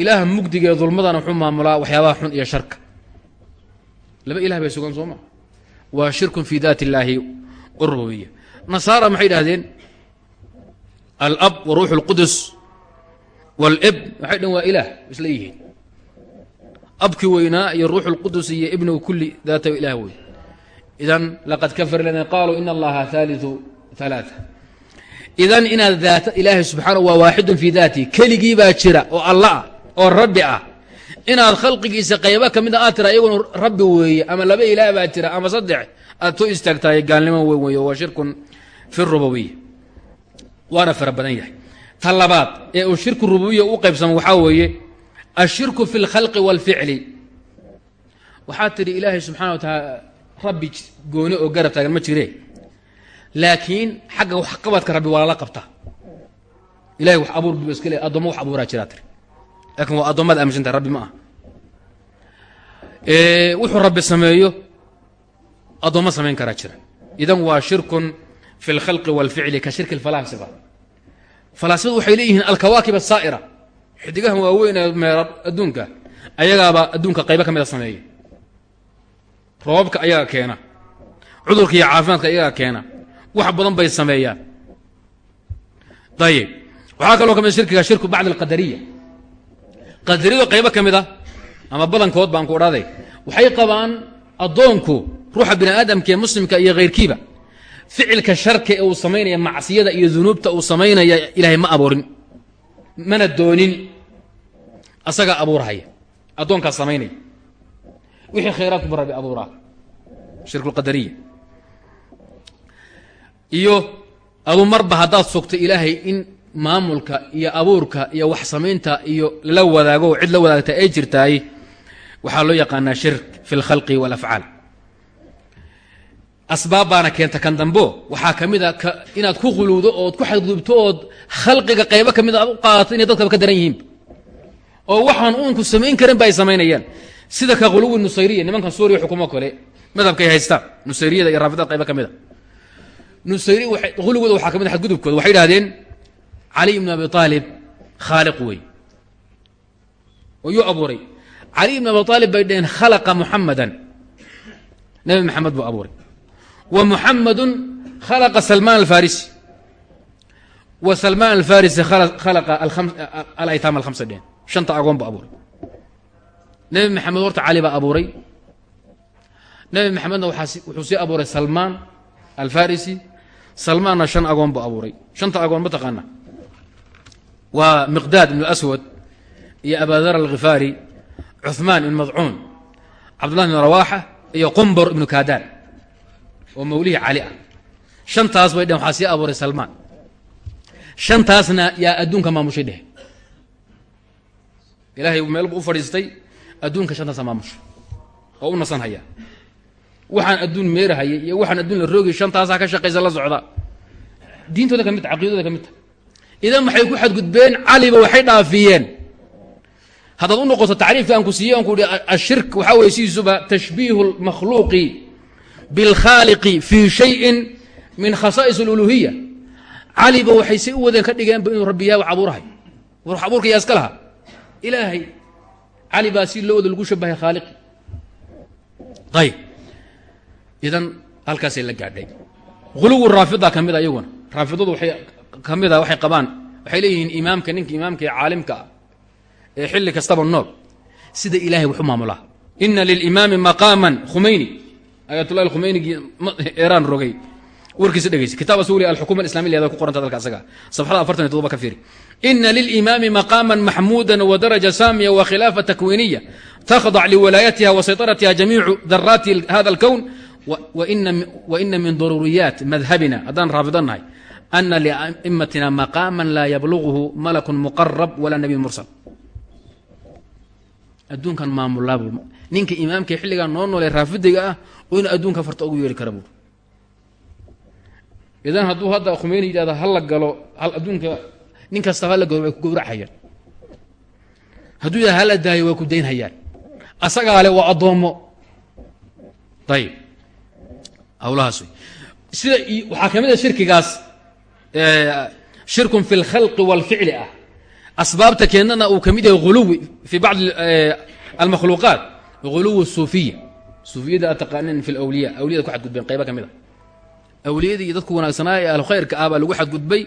Ilaaha mugdiga ee dulmadana wuxuu maamulaa waxyaabaha xun iyo sharka. Laba ilah bay sugan soo maa waa shirkun fi daat illaahi urububiya nasaara maxay idhahdeen alab wa ruuxu اlqudus walib waxay dhan waa ilaah isla yihiin abki weynaa iyo ruuxu اlqudus iyo ibnu kulli daataw ilah wey idan laqad kafar lana qaaluu in allaha haaliu alaaa idan inaad daata ilaahay subxaana waa waaxidun fii daati keligii baa jira oo allah ah oo rabbi ah. Inaad khalqigiisa qaybo ka mid a aad tira iyaguna rabbi weeye ama laba ilaah baa jira ama saddex aad soo istaagtahay gaalnimo weyn weeye waa shirkun fi rububiya waana fara badan yahay ta labaad ee uu shirku rububiya u qaybsamo waxaa weeye ashirku fi اlkhalqi wاlficli waxaad tidhi ilaahay subxana wa taala rabbi gooni oo garab taagan ma jire laakiin xagga waxqabadka rabbi waa lala qabtaa ilahay wax abuur bu iska le addoommo wax abuuraa jiraa tiri lakin waa addoommaad aaminsantahay rabbi ma aha wuxuu rabbi sameeyo addoommo samayn karaa jira idan waa shirkun fi اlkhalqi wاlficli ka shirki اlfalaasifa falaasifadu waxay leeyihiin alkawaakib asaa'ira xidigahan waaweyn ee meera adduunka ayagaaba adduunka qaybo ka mida sameeya roobabka ayaga keena. Cudurka iyo caafimaadka ayagaa keena. Wax badan bay sameeyaan. Ayib waxaa kaloo ka mid shirkiga shirku bacd alqadariya. Qadariyadu qaybo ka mid a ama badankood baan ku odhaday waxay qabaan addoonku ruuxa bini aadamka ee muslimka iyo khayrkiiba ficilka sharka ee uu samaynaya macsiyada iyo dunuubta uu samaynaya ilaahay ma abuurin mana doonin asagaa abuurhaya. Addoonkaas samaynaya. Wixii khayraadkuba rabbi abuuraa. Shirkulqadariya iyo adu marba haddaad sugto ilaahay in maamulka iyo abuurka iyo wax samaynta iyo la wadaago cid la wadaagta ay jirtaay waxaa loo yaqaanaa shirk fi اlkhalqi wاlafcaal asbaab baana keenta kan dambo. Waxaa ka mid a inaad ku quluwdo ood ku xadgudubto ood khalqiga qaybo ka mid aad u qaadato inay dadkaba ka daran yihiin. Oo waxaan uunku samayn karin ba ay samaynayaan. Sida ka quluwi nusayriya nimankan suuriya xukumo kale madhabkay haystaan. Nusayriyada iyo raafidada qaybo ka mid a. Nusayri quligooda waxaa ka mid a xadgudubkooda. Waxay idhahdeen cali ibnu abi aalib khaaliq wey oo abuuray. Cali ibnu abi aalib bay dhaheen khalaqa muxamadan nebi maxamed buu abuuray wa muxamadu khalaqa salmaan alfarisi. Wa salmaan alfarisi khalaqa alaytaam alhamsa dheheen shanta agoon buu abuuray. Nebi maxamed horta cali baa abuuray. Nebi maxamedna wuxuu sii abuuray salmaan alfarisi. Salmaanna shan agoon buu abuuray. Shanta agoon ma taqaana waa miqdaad ibnu aswad iyo abadar alkhifaari cuثmaan ibn madcuun cabdullah ibn rawaaxa iyo qumbor ibnu kaadaan oo mawlihii cali ah. Shantaas bay dhehen waxaa sii abuuray salmaan. Shantaasna yaa adduunka maamushay dheh ilaahay meel buu u fadhiistay adduunka shantaasa maamusha oo u nasan haya waxaan adduun meerahayay iyo waxaan adduun la roogay shantaasaa ka shaqaysa la socda. Diintooda ka mid ta ka mid ta idan maxay ku xadgudbeen? Caliba waxay dhaafiyeen. Haddaad u noqoto tacriifka aan ku siiyey aan ku ihi ashirk waxaa weye sidiisuba tashbiihu اlmakhluuqi biاlkhaaliqi fii shayin min khasaa'is اluluhiya caliba waxay say u wadeen ka dhigeenba inuu rabbi yahay wax abuurahay. Wax abuurka yaa iska lahaa. Ilaahay cali baa si loo wada lagu shabahay khaaliqi ayb idan halkaasay la gaadhay. Huluwi raafida ka mid a iyaguna. Raafidadu waxay ka mid a waxay qabaan waxay leeyihiin imaamka ninka imaamka ee caalimka ah ee xilli kastaba nool. Sida ilahay wax u maamulaa ina lilimaami maqaaman khumayni ayatullahi alkhumaynigii eraan rogay. Warkiisa dhegeysa kitaab asuli alxukuma alislami lihada ku qoranta dalka asaga. Safxada afartan iyo todoba ka fiiri. Ina lilimaami maqaama maxmuuda wadaraja saamiya wakhilaafa takwiniya. Takhdac liwalaayatiha wasayطaratiha jamiicu daraati hada alkown waina min daruuriyaat madhabina. Haddaan raafidannahay ana liaimatina maqaama laa yabluguhu malakun muqarab walaa nabiy mursal. Adduunkan maamulaabu ninka imaamka xilligaa noo noole raafidiga ah oo inu adduunka farta ugu yeeri kara buur idan hadduu hadda khumeyni yidhahda hala galo hal adduunka nin kastaba hala galo way ku gowrachayaan hadduu yidhahda hala daayo way ku daynhayaan. Asagaa le waa addoommo. Ayib hawlahaas sida waxaa ka mid a shirkigaas shirkun fi اlkhalqi wاlficli ah. Asbaabta keennana uu ka mid yahay huluwi fi bacdi almakhluuqaat uluw suufiya suufiyada aad taqaaneen fi lwliya awliyada ku xadgudbeen qayba ka mid a awliyadii dadku wanaagsanaa ee ahlu khayrka ah baa lagu xadgudbay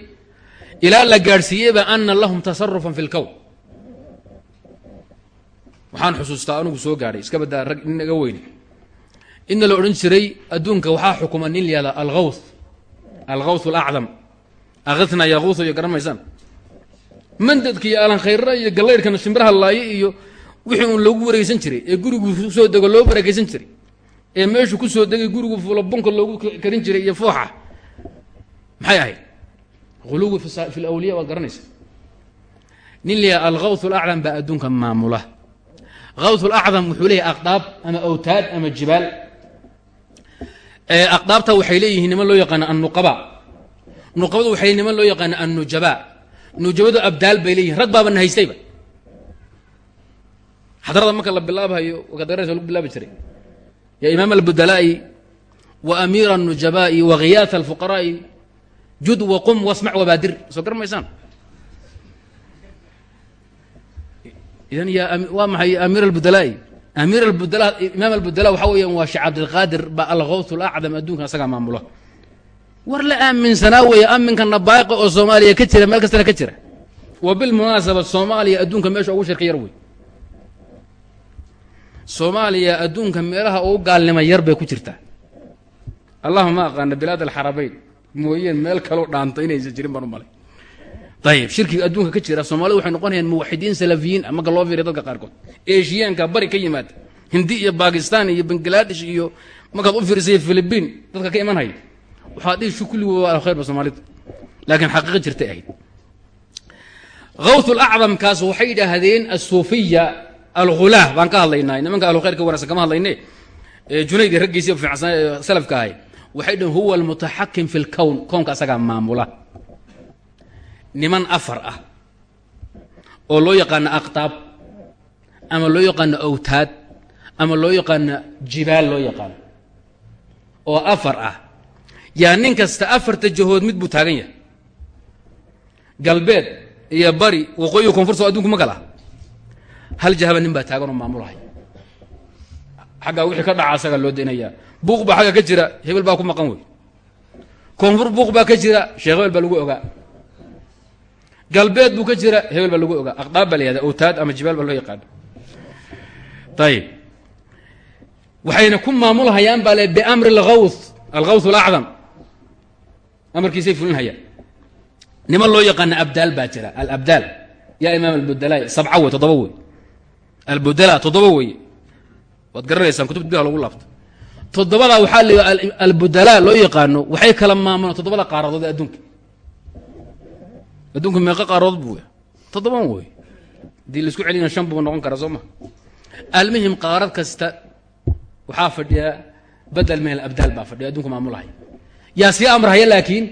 ilaa la gaadhsiiyeyba ana lahum tasarufan fi lkown waxaan xusuustaa anugu soo gaadhay iska badaa rag nin naga weyne inna la odhan jiray adduunka waxaa xukuma nin lyada alhaw alkhawth alacdam akhina yaquuth iyo garan maysaan mandadka iyo alan khayrna iyo galayrkana wixii uun loogu wareegsan jiray ee gurigu soo dego loo barakaysan jiray ee meeshu ku soo degay gurigu fulo bunka loogu karin jiray iyo fooxa. Maxay ahayd? Huluwi fi lawliya waad garanaysa. Nin layaha algawth alacdam baa adduunka maamula. Gawth alacdam wuxuu leeyahay aqdaab ama awtaad ama jibaal. Aqdaabta waxay leeyihiin niman loo yaqaano annuqaba. Nuqabadu waxay niman loo yaqaano annujaba. Nujabadu abdaal bay leeyihiin rag baaba nahaystayba xadrada marka la bilaabayo wakadarasa lagu bilaabi jiray ya imaam albudalaa'i wa amiira الnujabaa'i wa khiyaata alfuqaraa'i jud wa wasmac wabaadir soo gar maysaan idan waa maxay amiir albudalaa'i amiir albudala imaam albudala waxa weeyaan waa sheekh cabdilqaadir ba algawth alacdam adduunkan asagaa maamula war la aaminsanaa weeye aminkana baaqa oo soomaaliya ka jira meel kastana ka jira wa bilmunaasaba soomaaliya adduunka meesha ugu shirka yar wey soomaaliya adduunka meelaha ugu gaalnima yar bay ku jirtaa. Allahuma aqaana bilaad alxarabeyn mooyeen meel kaloo dhaanta inaysan jirin baan u malay ayib shirkiga adduunka ka jira soomaalida waxay noqonayaan muwaxidiin salafiyiin marka loo fiiriya dadka qaarkood. Eshiyaanka bari ka yimaada hindi iyo bakistan iyo bangladesh iyo markaad u fiirisay philibiin dadka ka iman waxaad dhihi kulligu waa soomaalida. Laakiin xaqiiqa jirtay ahayd. Awth lacdamkaas waxay yidhaahdeen asuufiya algulaah baan ka hadlaynaa. Nimanka ahlu khayrka wanagsan kama hadlayne? Junayd iyo raggiisi fiicsan salafka ahay. Waxay dhaheen huwa almutaxakim fi lkown kownka asagaa maamula. Niman afar ah oo loo yaqaano aqtaab ama loo yaqaano awtaad ama loo yaqaano jibaal loo yaqaano. Oo afar ah yaa nin kasta afarta jahood mid buu taagan yahay. Galbeed iyo bari waqooyi koonfurso adunku ma gala hal jahaba nin baa taagan oo maamulahay. Xaggaa wixii ka dhaca asagaa loo daynayaa. Buuq baa xagga ka jira hebel baa ku maqan wey. Koonfur buuq baa ka jira sheekh baa lagu ogaa. Galbeed buu ka jira hebel baa lagu ogaa. Aqdaab baa la awtaad ama jibaal baa loo yaqaana ayib waxayna ku maamulhayaan baa le biamri algawth algawth alacdam. Amarkiisay fulinhayaan. Niman loo yaqaana abdaal baa jira alabdaal. Yaa imaam albudala sabca wey toddoba wey albudala toddoba wey waad garanaysaan kutubta biha lagu laabto. Toddobadaa waxaa la albudala loo yaqaano waxay kala maamulaan toddobada qaaradood ee adduunka. Adduunka meeqa qaaradood buu toddoban wey haddii la isku celina shan buu noqon karaa soo ma almuhim qaarad kasta waxaa fadhiya badel min alabdaal baa fadhiya adduunka maamulahay yaa sii amrahaya laakiin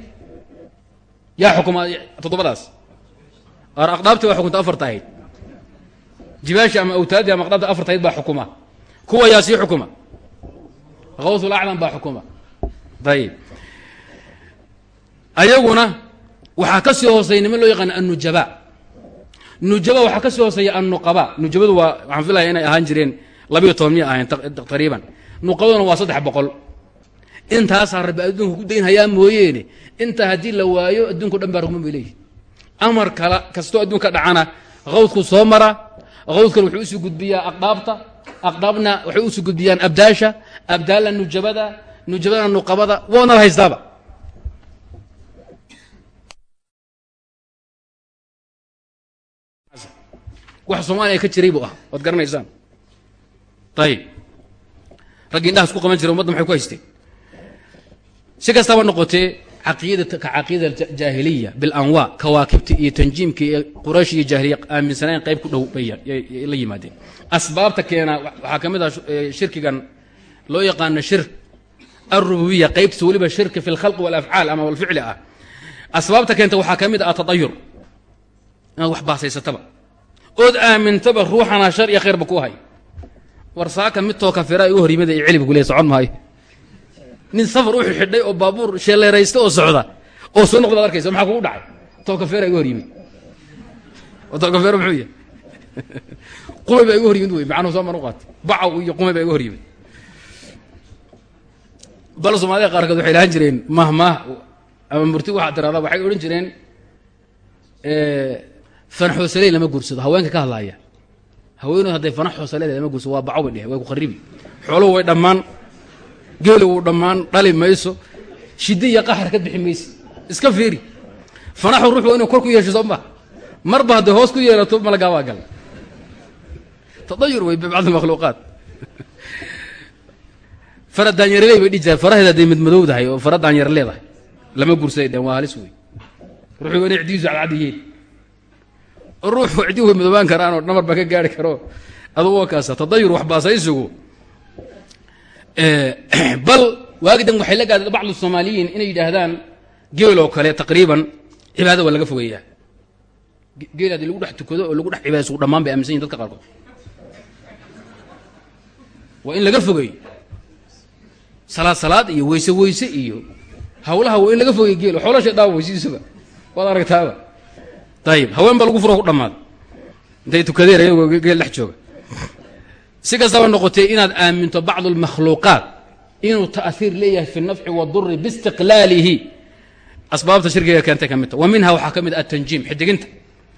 yaa xukuma toddobadaas. Ar aqdaabtii waa xukunta afarta ahayd jibaashi ama awtaadii ama aqdaabta afarta ahayd baa xukuma kuwa yaa sii xukuma awth lacdam baa xukuma ayib ayaguna waxaa ka sii hooseeya niman loo yaqaana annujaba nujaba waxaa ka sii hooseeya annuqaba nujabadu waa waxaan filaya inay ahaan jireen labiyo toban miya ahayn taqriiban nuqabaduna waa saddex boqol intaasaa rabbi adduunka ku daynhayaa mooyeene intaa haddii la waayo adduunka o dhan baa rugman amar kala kastoo awskan wuxuu u sii gudbiyaa aqdaabta aqdaabna waxay u sii gudbiyaan abdaasha abdaalna nujabada nujabadana nuqabada waanad haystaaba. Wax soomaaliya ka jiray buu ah waad garanaysaan. Ayib raggii indhahaas ku qaban jira umadda maxay ku haysteen si kastaaba noqotee ka caqiida jaahiliya bilanwaa kawaakibta iyo tanjiimka iyo quraysh iyo jaahiliya aaminsanayn qayb ku dhow bay la yimaadeen asbaabta keena waxaa ka mid ah shirkigan loo yaqaano shirk alrububiya qaybtiisa weliba shirki fi lkhalqi walafcaal ama walficli ah asbaabta keenta waxaa ka mid ah atadayur inaad wax baasaysataba ood aamintaba ruuxana shar iyo khayrba ku hay war saaka midtoo kafira igu hor yimid iyo cilib ku leey socon maayo nin safar u xidhay oo baabuur sheeleeraysta oo socda oo soo noqda ad arkaysa maxaa kugu dhacay? Too kafeera igu hor yimid too kafeera muxuu yahay? [LAUGHS] Qumay baa igu hor yimid wey macnuhu soo man u qaatay bacaw iyo qumay baa igu hor yimid bal soomaalida qaarkood waxay lahan jireen mahmah ama murti waxaa tiradaa waxay odhan jireen fanaxoosaley lama guursado haweenka ka hadlaaya. Haweenooda hadday fanax xoosaleeda lama guursado waa baco bay dheh way ku kharibi xooluhu way dhammaan geeli wuu dhammaan dhali mayso shiddi iyo qaxar ka bixi mayse iska fiiri. Fanaxu ruux waa inuu kor ku yeesho soo ma. Marba hadday hoos ku yeelato malagaabaa gal. Tadayur wey bibacdi makhluuqaat [LAUGHS] fara daanyareley bay dhihi jireen faraheeda hadday madmadowdahay oo fara daanyar leedahay lama guursaday dheen waa halis wey ruuxu waa inay ciddiisu cadcadiyeen. Ruuxu ciddi way madoobaan karaan oo namar baa ka gaari karo. Adugu waa kaasa tadayur wax baasaysigu [CLEARS THROAT] bal waagidan waxay la gaadeen bacdu soomaaliyiin inay yidhaahdaan geel oo kale taqriiban cibaada waa laga fogeeyaa. Geel haddii lagu dhex tukado oo lagu dhex cibaadaysu dhammaan bay aaminsan yihiin dadka qaarkood. Waa in laga fogeeyo. Salaad salaad iyo weyse weyse iyo hawlaha waa in laga fogeeyo geel. Xoolasha dhaawa weysidiisaba waad aragtaaba ayib haween baa lagu furo ku dhammaada intay tukadeen ayagoo geel dhex jooga si kastaba noqotee inaad aaminto bacdu اlmakhluuqaat inuu ta'hiir leeyahay fi اnafci wاduri biistiqlaalihi asbaabta shirkiga keentay ka midta wa minha waxaa ka mid ah atanjiim xidiginta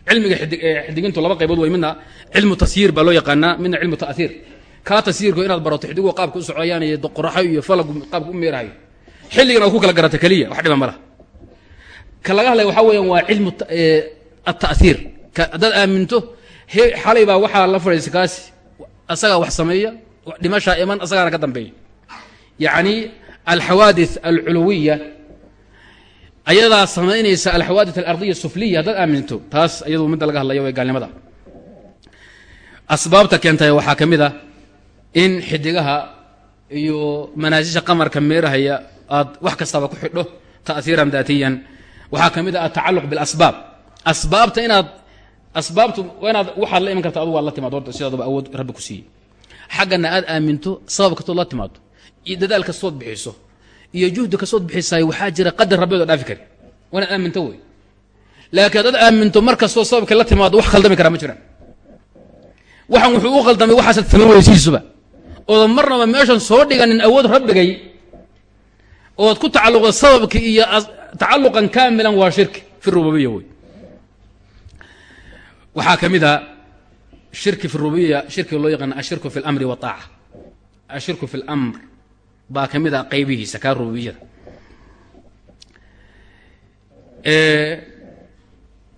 cilmiga xidigintu laba qaybood way midna cilmu tasyiir baa loo yaqaanaa midna cilmu ta'hiir kaa tasyiirku inaad barato xidigu qaabka u socayaan iyo qoraxo iyo falagu qaabka u meerahayo xilligan aad ku kala garata keliya wax dhiba ma laha ka laga hadlaya waxaa weeyaan waa cilmu ata'hiir haddaad aaminto xalay baa waxaa la fadhiisa kaasi asagaa wax sameeya dhimashaa iman asagaana ka dambeeya. Yacni alxawaadith alculuwiya ayadaa samaynaysa alxawaadith alardiya sufliya haddaad aaminto taas iyadu midda laga hadlayo way gaalnimada. Asbaabta keentay waxaa ka mid ah in xidigaha iyo manaasisha qamarka meerahaya aad wax kastaba ku xidho ta'hiiran daatiyan. Waxaa ka mid ah atacaluq bilasbaab asbaabta inaad asbaabtu inaad waxaad la iman karta adugu aad la timaado horta sidaadaba awood rabbi ku siiyey. Xaggana aad aaminto sabab kastood la timaado. Iyo dadaal kastood bixiso. Iyo juhdi kastood bixisaay waxaa jira qadar rabbiooda dhaafi kari. Waa aaminto wey. Laakiin haddaad aaminto mar kastoo sababka la timaado wax khaldami karaa ma jiraan. Waxaan wuxuu u khaldamay waxaasaad samayn weysiisuba oodan marnaba meeshan soo dhiganin awood rabbigay ood ku tacalluqda sababki iyo tacalluqan kaamilan waa shirki fi rububiya wey waxaa ka mid a shirki fi rububiya shirkiga loo yaqaana ashirku fi اlamri waaaca ashirku fi اlamr baa ka mid a qaybihiisa kaa rububiyada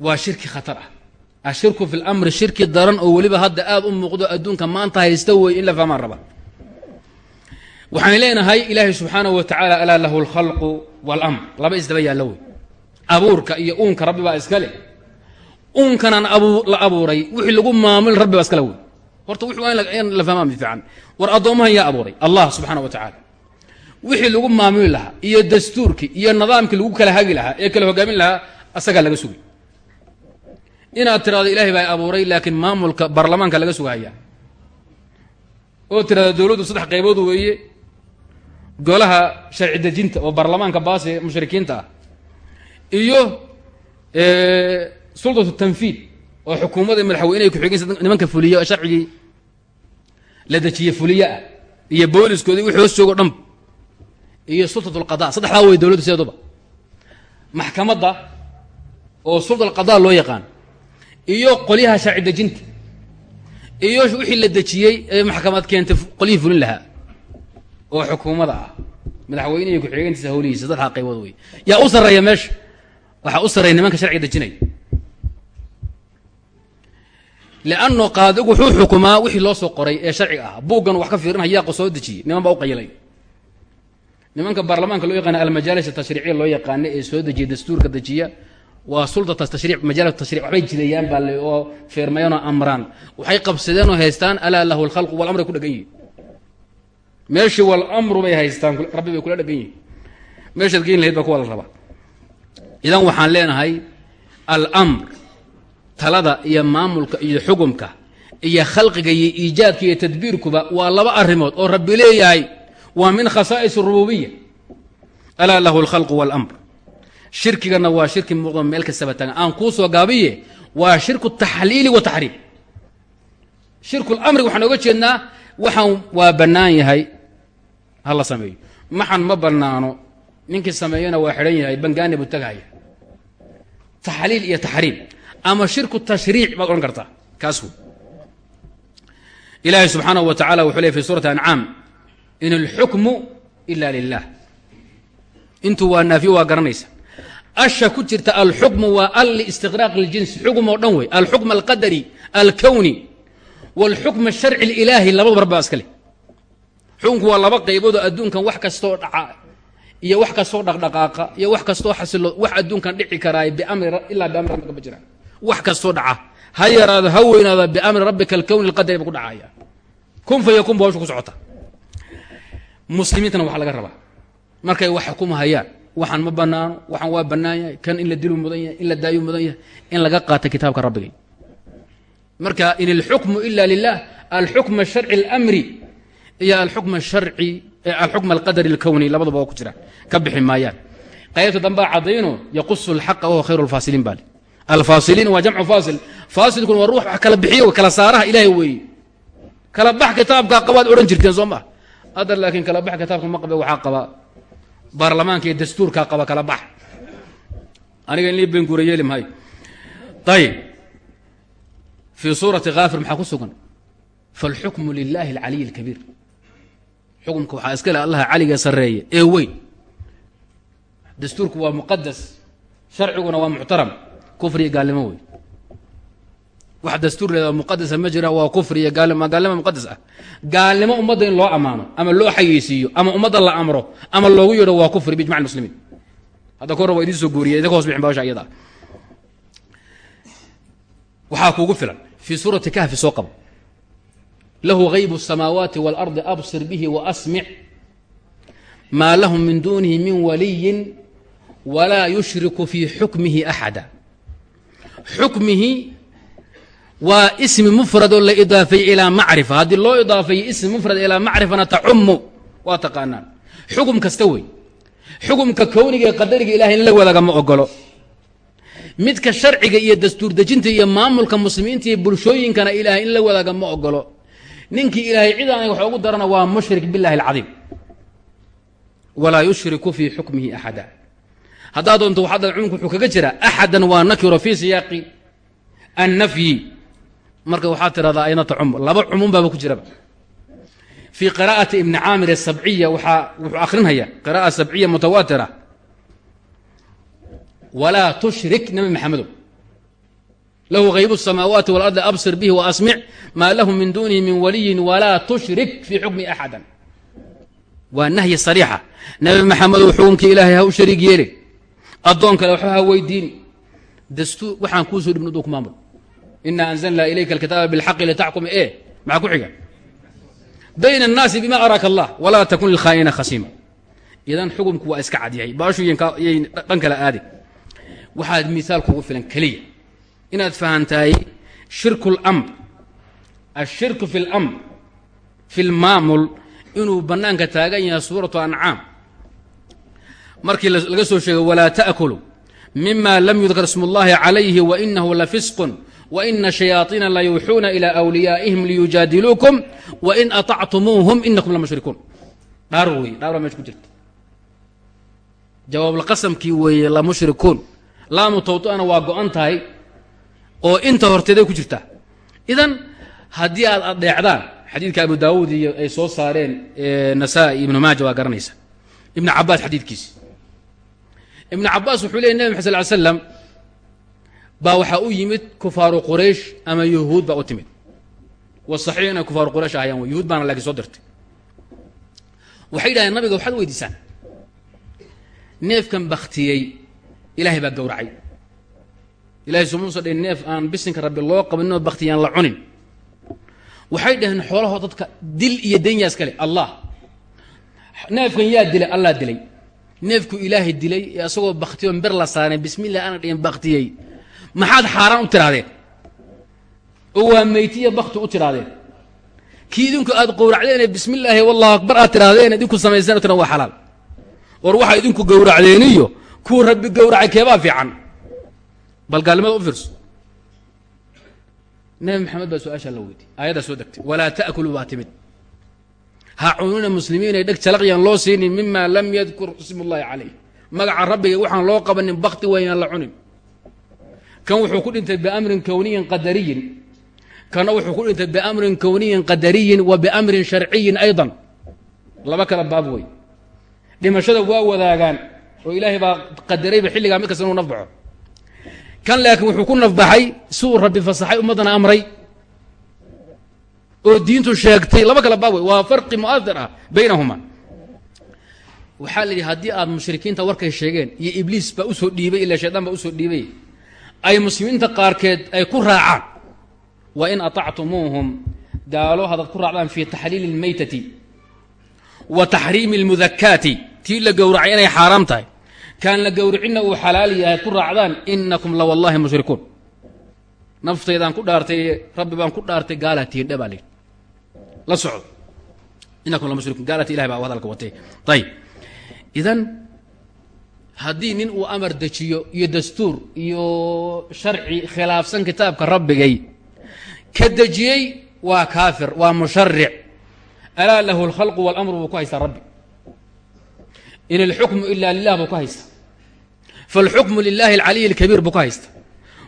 waa shirki khatar ah ashirku fi اlamri shirki daran oo weliba hadda aada u muuqdo adduunka maanta haysta wey in la fahmaan raba waxaan leenahay ilaahay subxaanaه wa tacaala alaa lahu اlkhalqu wاlamr laba isdaba yaallo wey abuurka iyo uunka rabbi baa iska leh uunkanaan la abuuray wixii lagu maamul rabbi baa iskala wey horta in la fahmaa fiican. War addoommahan yaa abuuray allah subxaana wa tacaala. Wixii lagu maamuli lahaa iyo dastuurkii iyo nidaamkii lagu kala hagi lahaa ee kala hogaamin lahaa asagaa laga sugay. Inaad tiraado ilaahay baa abuuray laakiin maamulka baarlamaanka laga sugahaya oo tirahda dowladdu saddex qaybood weeye golaha sharci dejinta oo baarlamaanka baase mushrikiinta ah iyo sultatu tanfiid oo xukuumadda madaxweyneha ku-xigeysa nimanka fuliya sharcigii la dejiyey fuliyaah iyo booliskoodii wix hoos joogo dhanb iyo sultat alqada saddexdaa way dowladdu sideeduba. Maxkamadda oo sulta alqada loo yaqaan iyo qolyaha sharci dejinta iyo wixii la dejiyey ee maxkamad keentay qolyihii fulin lahaa oo xukuumadda ah. Madaxweynehii ku-xigeentiisa howlihiisa saddexdaa qaybood wey yaa u sarreeya meesha? Waxaa u sarreeya nimanka sharciga dejinaya lianno qaadigu wuxuu xukumaa wixii loo soo qoray ee sharciga ah buuggan wax ka fiirinaya yaaqo soo dejiyey niman u qayilay nimanka baarlamaanka loo yaqaana almajaalis tashriiciya loo yaqaana ee soo dejiya dastuurka dejiya waa sulta tashriic majaalis tashriic waxbay jideeyaan baa oo feermayeenoo amraan waxay qabsadeen oo haystaan alaa lahu alkhalqu walamray ku dhegan yihiin meeshii walamru bay haystaan rabbi bay kula dhegan yihiin meeshaad geyn lahayd baa kuwa la rabaa idan waxaan leenahay almr talada iyo maamulka iyo xukumka iyo khalqiga iyo iijaadka iyo tadbiirkuba waa laba arrimood oo rabbi leeyahay. Waa min khasaa'is rububiya alaa lahu alkhalqu walamr. Shirkigana waa shirki muuqdo meel kastaba tagan aan kuu soo gaabiye waa shirku taxliili wa taxriim. Shirkulamri waxaan oga jeednaa waxaan waa bannaan yahay. Ha la sameeyo. Maxan ma bannaano? Ninkii sameeyana waa xidhan yahay bangaani buu tagahaya taxliil iyo taxriim ama shirku tashriic baad odhan kartaa kaas wey ilaahay subxaanahu wa tacala wuxuu ley fi suurati ancaam in alxukmu ila lilah intuu waa naafiyo waa garanaysa asha ku jirta alxukmu waa al liistiqraaq اljins xukm oo dhan wey alxukm alqadari alkowni wاlxukm asharci اlilaahi labadu bar baa iska leh xukunku waa laba qayboodoo adduunkan wax kastoo dhaca iyo wax kastoo dhaqdhaqaaqa iyo wax kastoo xasilo wax adduunkan dhici karaay biamri ilaa biamri rabbika ma jiraan wax kastoo dhaca ha yaraado ha weynaado biamri rabbika alkowni alqadari ba ku dhacaya kun fa yakun ba hawsha ku socota muslimiintana waxaa laga rabaa markay wax xukumahayaan waxaan ma banaano waxaan waa bannaan yahay kan in la dilu mudan yahay in la daayu mudan yahay in laga qaata kitaabka rabbigay marka in alxukmu ila lilah alxukm sharci اlamri iyo alxukm sharci alxukm alqadari اlkowni labadaba waa ku jira ka bixi maayaan qaybta dambaa cadayno yaqusu اlxaqa wahuwa khayru اlfaasiliin baa le alfaasiliin waa jamcu faasil faasilkuna waa ruux kala bixiyo kala saaraha ilaahay weeye kala bax kitaabkaa qabaad odhan jirteen soo maa hadda laakiin kala bax kitaabka ma qabe waxaa qaba. Baarlamaanka iyo dastuurkaa qaba kala bax. Aniga in lii benguura yeeli maayo ayib fii suurati kaafir maxaa ku sugan? Faalxukmu lilahi alcaliy alkabiir. Xukumka waxaa iska le allaha caliga sarreeye. Ee weyn. Dastuurku waa muqadas sharciguna waa muxtaram kufriyo gaalnimo wey wax dastuur leeda muqadasa ma jira waa kufri iyo gaalnimo gaalnimo muqadas ah gaalnimo ummadda in loo ammaano ama loo xayeysiiyo ama ummadda la amro ama loogu yeedho waa kufri bijmac muslimiin hadda kahor waa idiin soo guuriya idinka hoos bixin bawasha iyada waxaa kuugu filan fii suurati kahfi soo qabo lahu haybu الsamaawaati wاlardi absir bihi waasmic maa lahum min dunihi min waliyin walaa yushriku fii xukmihi axada xukmihi waa ismi mufrad oo la idaafeeyey ilaa macrifa. Haddii loo idaafeeyey ismi mufrad ilaa macrifana tacumu waa taqaanaan. Xukum kasta wey. Xukumka kowniga ee qadariga ilahay in la wadaaga ma ogolo midka sharciga iyo dastuur dejinta iyo maamulka muslimiinta iyo bulshooyinkana ilaahay in la wadaaga ma ogolo ninkii ilaahay cid aan wax ugu darana waa mushrik billahi haddaa doonto waxaa cumumka wuxuu kaga jira axadan waa nakiro fii siyaaqi annafyi. Marka waxaa tirahdaa ayna tacum laba cumuum baaba ku jiraba. Fii qiraa'ati ibni caamir asabciya waxaa wuxuu akhrinaya qira'a sabciya mutawaatira walaa tushrik nabi maxamedow lahu haybu الsamaawaati walardi absir bihi waasmic maa lahu min dunihi min waliyin walaa tushrik fii xukmi axada waa nahyi sariixa. Nabi maxamedow xukunkii ilaahay ha u shariig addoon kale waxba ha weydiini dastuur waxaan kuu soo dhibno duu ku maamul ina anzalna ilayka alkitaaba bilxaqi litaxkuma e maxaa ku xiga bayna الnaasi bima araaka allah walaa takun lilkhaa'ina khasiima idan xukumku waa iska cadyahay baashu yay dhan kala aadi waxaad miaal kugu filan keliya inaad fahantahay shirku اlamr ashirku fi اlamr fi اlmaamul inuu bannaanka taagan yahay suuratu ancaam markii laga soo sheegay walaa taأkulu mima lam yudkar ism اllahi calayhi wainahu lafisqun waina shayaaiina la yuuxuuna ilى أwliyaa'ihim liyujaadiluukum wain aطactumuuhum inakum lamushrikuun dhaar wey dhaar baa meesha ku jirta jawaabulqasamkii weeye lamushrikuun laamu tawطi'ana waa go-an tahay oo inta horteeday ku jirtaa idan haddii aad adeecdaan xadiidka abu daawuud iyo ay soo saareen nasaa-i ibnu maaja waa garanaysa ibnu cabaas xadiidkiisi ibnu cabaas wuxuu leeyay nebi maxad sal ly slam baa waxaa u yimid kufaaru quraysh ama yuhuud baa u timid. Wasaxiix inay kufaaru quraysh ahayaan w yuhuud baana laakiin soo dirtay. Waxay yidhahdeen nabiga waxaad weydiisaan neefkan baktiyey ilaahay baa gowracay. Ilahay sumuusa dhin neef aan bisinka rabbi loo qabaninoo baktiyaan la cunin. Waxay dhaheen xoolahoo dadka dil iyo danyaa iska le allah. Neefkan yaa dilay allah dilay neefku ilaahay dilay ee asagoo baktiyo ber la saareen bismillah ana dhihin baktiyey maxaad xaaraan u tidhahdeen oo waa meytiya bakti u tidhahdeen kii idinku aad qowracdeene bismillaahi wallahu akbar aad tidhahdeen idinku samayseen tiran waa xalaal. War waxaa idinku gowracdeeniyo kuwa rabbi gowracay keebaa fiican. Bal gaalnimada u fiirso. Nabi maxamed baa su'aashaa la weydiy aayaddaa soo degtay walaa ta'kulu baa timid ha cunina muslimiinay dheg jalaqyaan loo siinin mima lam yadkur ism ullahi calayh. Magaca rabbiga waxaan loo qabanin bakti waynaan la cunin. Kan wuxuu ku dhintay biamrin kowniyin qadariyin. Kana wuxuu ku dhintay biamrin kowniyin qadariyin wa biamrin sharciyin aydan. Laba kala baab wey dhimashada waa wadaagaan oo ilaahay baa qadarayba xilligaa mid kasta inuu nafbaxo kan laakiin wuxuu ku nafbaxay si uu rabbi fasaxay ummaddana amray oo diintu sheegtay laba kala baab wey waa farqi mu'adir ah baynahuma waxaa la yidhi haddii aad mushrikiinta warkay sheegeen iyo ibliis baa usoo dhiibay ila shaydaan baa usoo dhiibay ay muslimiinta qaarkeed ay ku raacaan wa in aطactumuuhum gaalo haddaad ku raacdaan fii taxliili اlmaytati wa taxriimi اlmudakaati tii la gowracay inay xaaraam tahay kaan la gowricinna uu xalaal yahay ku raacdaan inakum la wallahi mushrikuun naftaydaan ku dhaartay rabbi baan ku dhaartay gaalaa tihin dhe baa layidhi la socdo inakum la mushrikuun gaalati ilahay baa hadalka watay ayib idan haddii nin uu amar dejiyo iyo dastuur iyo sharci khilaafsan kitaabka rabbigay ka dejiyey waa kaafir waa musharic alaa lahu اlkhalqu waاlamru buu ku haystaa rabbi in اlxukmu ila lilah buu ku haysta faاlxukmu lilahi اlcaliy اlkabiir buu ku haysta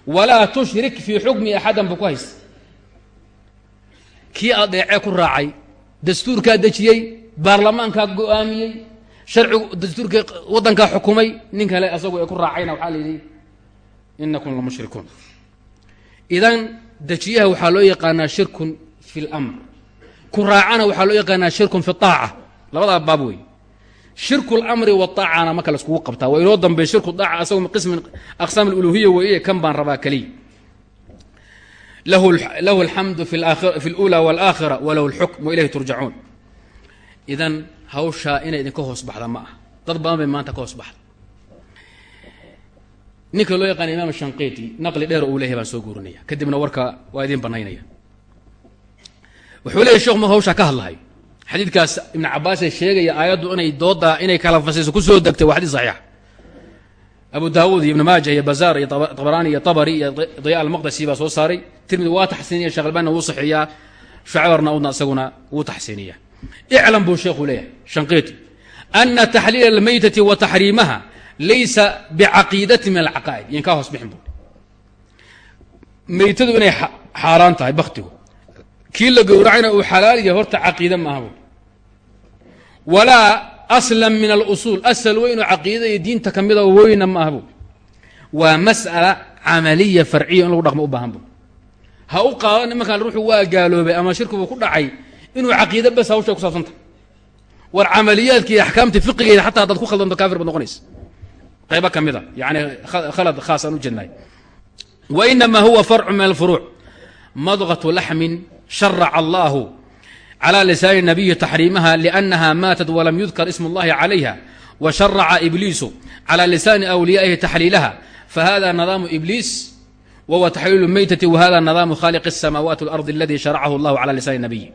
walaa tushrik fii xukmi axadan buu ku haysta kii adeecee ku raacay dastuurkaa dejiyey baarlamaankaa go-aamiyey sharcigu dastuurkii waddankaa xukumay nin kale asagu ay ku raacayna waxaa la yidhi inakum la mushrikuun idan dejiyaha waxaa loo yaqaanaa shirkun fi اlamr ku raacana waxaa loo yaqaanaa shirkun fi aaca labadaa baab wey shirku اlamri waaacana marka la iskugu qabtaa waa inoo dambeey shirku aaca asagu qismin aqsaam اluluhiya weeye kan baan rabaa keliya lahu alxamdu fi اlأulى wاlآakhira walahu اlxukm wailayhi turjacuun idan hawshaa inay idinka hoos baxda ma ah dad badan bay maanta ka hoos baxda ninka loo yaqaana imaam shanqiti naqli dheer uu leyahay baan soo guurinaya kadibna warka waa idiin banaynaya wuxuu leeyahy sheekhu ma hawshaa ka hadlahay xadiidkaas ibn cabaasee sheegaya aayaddu inay dooda inay kala fasayso ku soo degtay waa xadiis saxiixa abu daawuud iyo ibn maaja iyo bazaar iyo tabaraani iyo tabari iyo daya almaqdasi baa soo saaray. Tirmidi waa taxsiiniya albanina wuu saxiiyaa shacbarna udna isaguna wuu taxsiiniya iclam buu sheekhu leeyahay shanqiti ana taxliila almaytati wa taxriimaha laysa bicaqiidati min alcaqaa'id. Yan kaa hoos bixin bu meytadu inay xaaraan tahay baktigu kii la gowracayna uu xalaal yahay horta caqiide maaha bu walaa aslan min alusuul asal weyn oo caqiida iyo diinta ka mida weyna ma aha bu waa mas'ala camaliya farciya in lagu dhaqmo u baahan bu ha u qaado nimankan ruuxu waa gaaloobay ama shirkibuu ku dhacay inuu caqiide bes hawshay ku saabsanta war camaliyaadki iyo axkaamta fiqigeeda xataa haddaad ku khaldanto kaafir baad noqonaysa. Qaybo ka mida yani khalad khaas aan u jeednahay wa inamaa huwa farcu min alfuruuc. Madqatu laxmin sharaca allahu calى lisaani nabiyi taxriimaha liأnnaha maatat walam yudkar ism اllahi calayha wa sharaca ibliisu calى lisaani awliyaa'ihi taxliilaha fahada nadaamu ibliis wahuwa taxliilu meytati wahada nadaamu khaaliqi الsamaawaati wاlardi aladi sharacahu اllahu calى lisaani nabiyi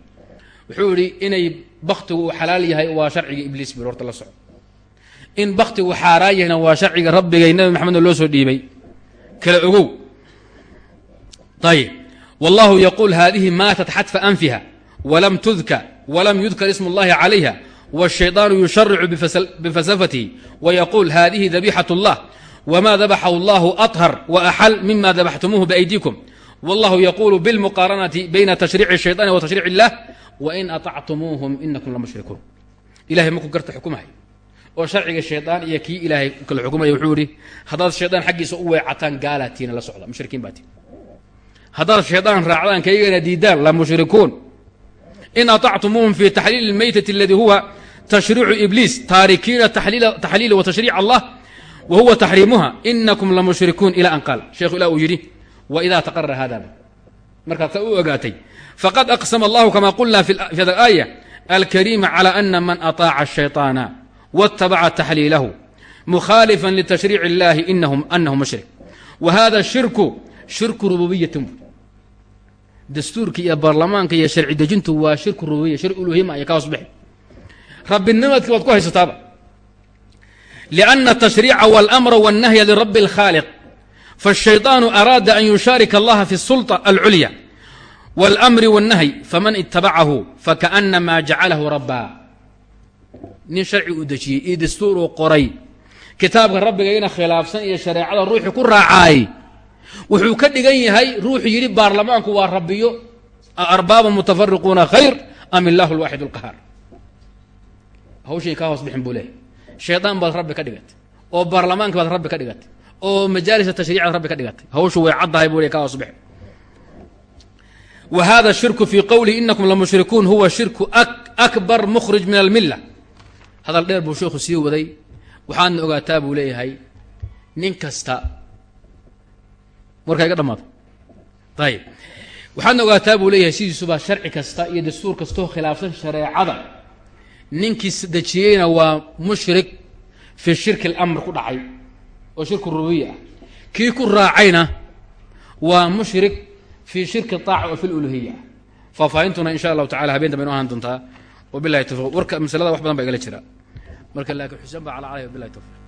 wuxuu yihi inay baktigu uu xalaal yahay waa sharciga ibliis bir horta la soco in baktigu xaaraan yahayna waa sharciga rabbigay nabi maxamedna loo soo dhiibay kala ogow ayb wallahu yaquul hadihi maatat xatfa anfiha walam tudka walam yudkar ism اllahi calayha wالshayطaanu yusharicu bifalsafatihi wayaquul hadihi dabixaة اllah wma dabaxahu اllahu aطhar waaxal mima dabaxtumuuhu biaydiikum wallahu yaquulu bilmuqaaranati bayna tashriici الshayطaani wa tashriic اllah wain aطactumuuhum inakum lamushrikuun ilahay maku garta xukumahay oo sharciga shaydaan iyo kii ilaahay kala xukumaya wuxuu ihi haddaad shaydaan xaggiisa u weecataan gaalaatiina la socda mushrikiin baa tii haddaad shaydaan raacdaan kaygana diidaan la mushrikuun in aطactumuuhum fi taxliili اlmaytati aladi huwa tashriicu ibliis taarikiina taxliila wa tashriic allah wa huwa taxriimuha inakum lamushrikuun ila an qaal sheekhu ilah uu yidhi wa idaa taqarara haadaba markaad sa u ogaatay faqad aqsama allahu kama qulna fi hada aaya alkariima calى ana man aطaaca الshayطaana wاtabaca taxliilahu mukhaalifa litashriic اllahi anahu mushrik wa hada shirku shirku rububiyatin dastuurka iyo baarlamaanka iyo sharci dejintu waa shirku rububiya shir uluhima iyo ka hoos bixi rabbinimadki waad ku haysataaba لأن التشhريica والأمر والنهي لرب الخالق فالشhيطان أrاada أن يشhاaرك اللaha في السلطة العليا والأمر والنهي فmن اتبعه فكأنma جaعله ربا nin شharci uu dejiyey iyo dastuur uu qoray kitaabka rabbigayna khilaafsan iyo shareecada ruuxi ku raacaay wuxuu ka dhigan yahay ruuxu yidhi baarlamaanku waa rabbiyo arbaaba mutafariquuna khayr am illaahu alwaaxid alqahaar hawshay kaa hoos bixin buu leehay shaydaan baad rabbi ka dhigatay oo baarlamaanka baad rabbi ka dhigatay oo majaalisa tashriicaad rabbi ka dhigatay. Hawshu way caddahay buu leey kaa hoos bixin. Wa hada shirku fii inakum lamushrikuun huwa shirku akbar mukhrij min almilla hadal dheer buu sheekhu sii waday. Waxaadna ogaataa buu leeyahay nin kasta warkaa iga dhamaado ayib waxaadna ogaataa buu leeyahay sidiisuba sharci kasta iyo dastuur kastoo khilaafsan shareecada. Ninkii dejiyeyna waa mushrik fii shirki اlamr ku dhacay oo shirku rubiya ah. Kii ku raacayna waa mushrik fii shirki طaaca oo fi luluhiya ah faahfaahintuna in sha allahu tacala habenta baynu ahaan doontaa. Wabilahi tawfiq warka masalada wax badan ba igala jira. Marka laakiin xuseen baa cala caleyh wabilahi tawfiq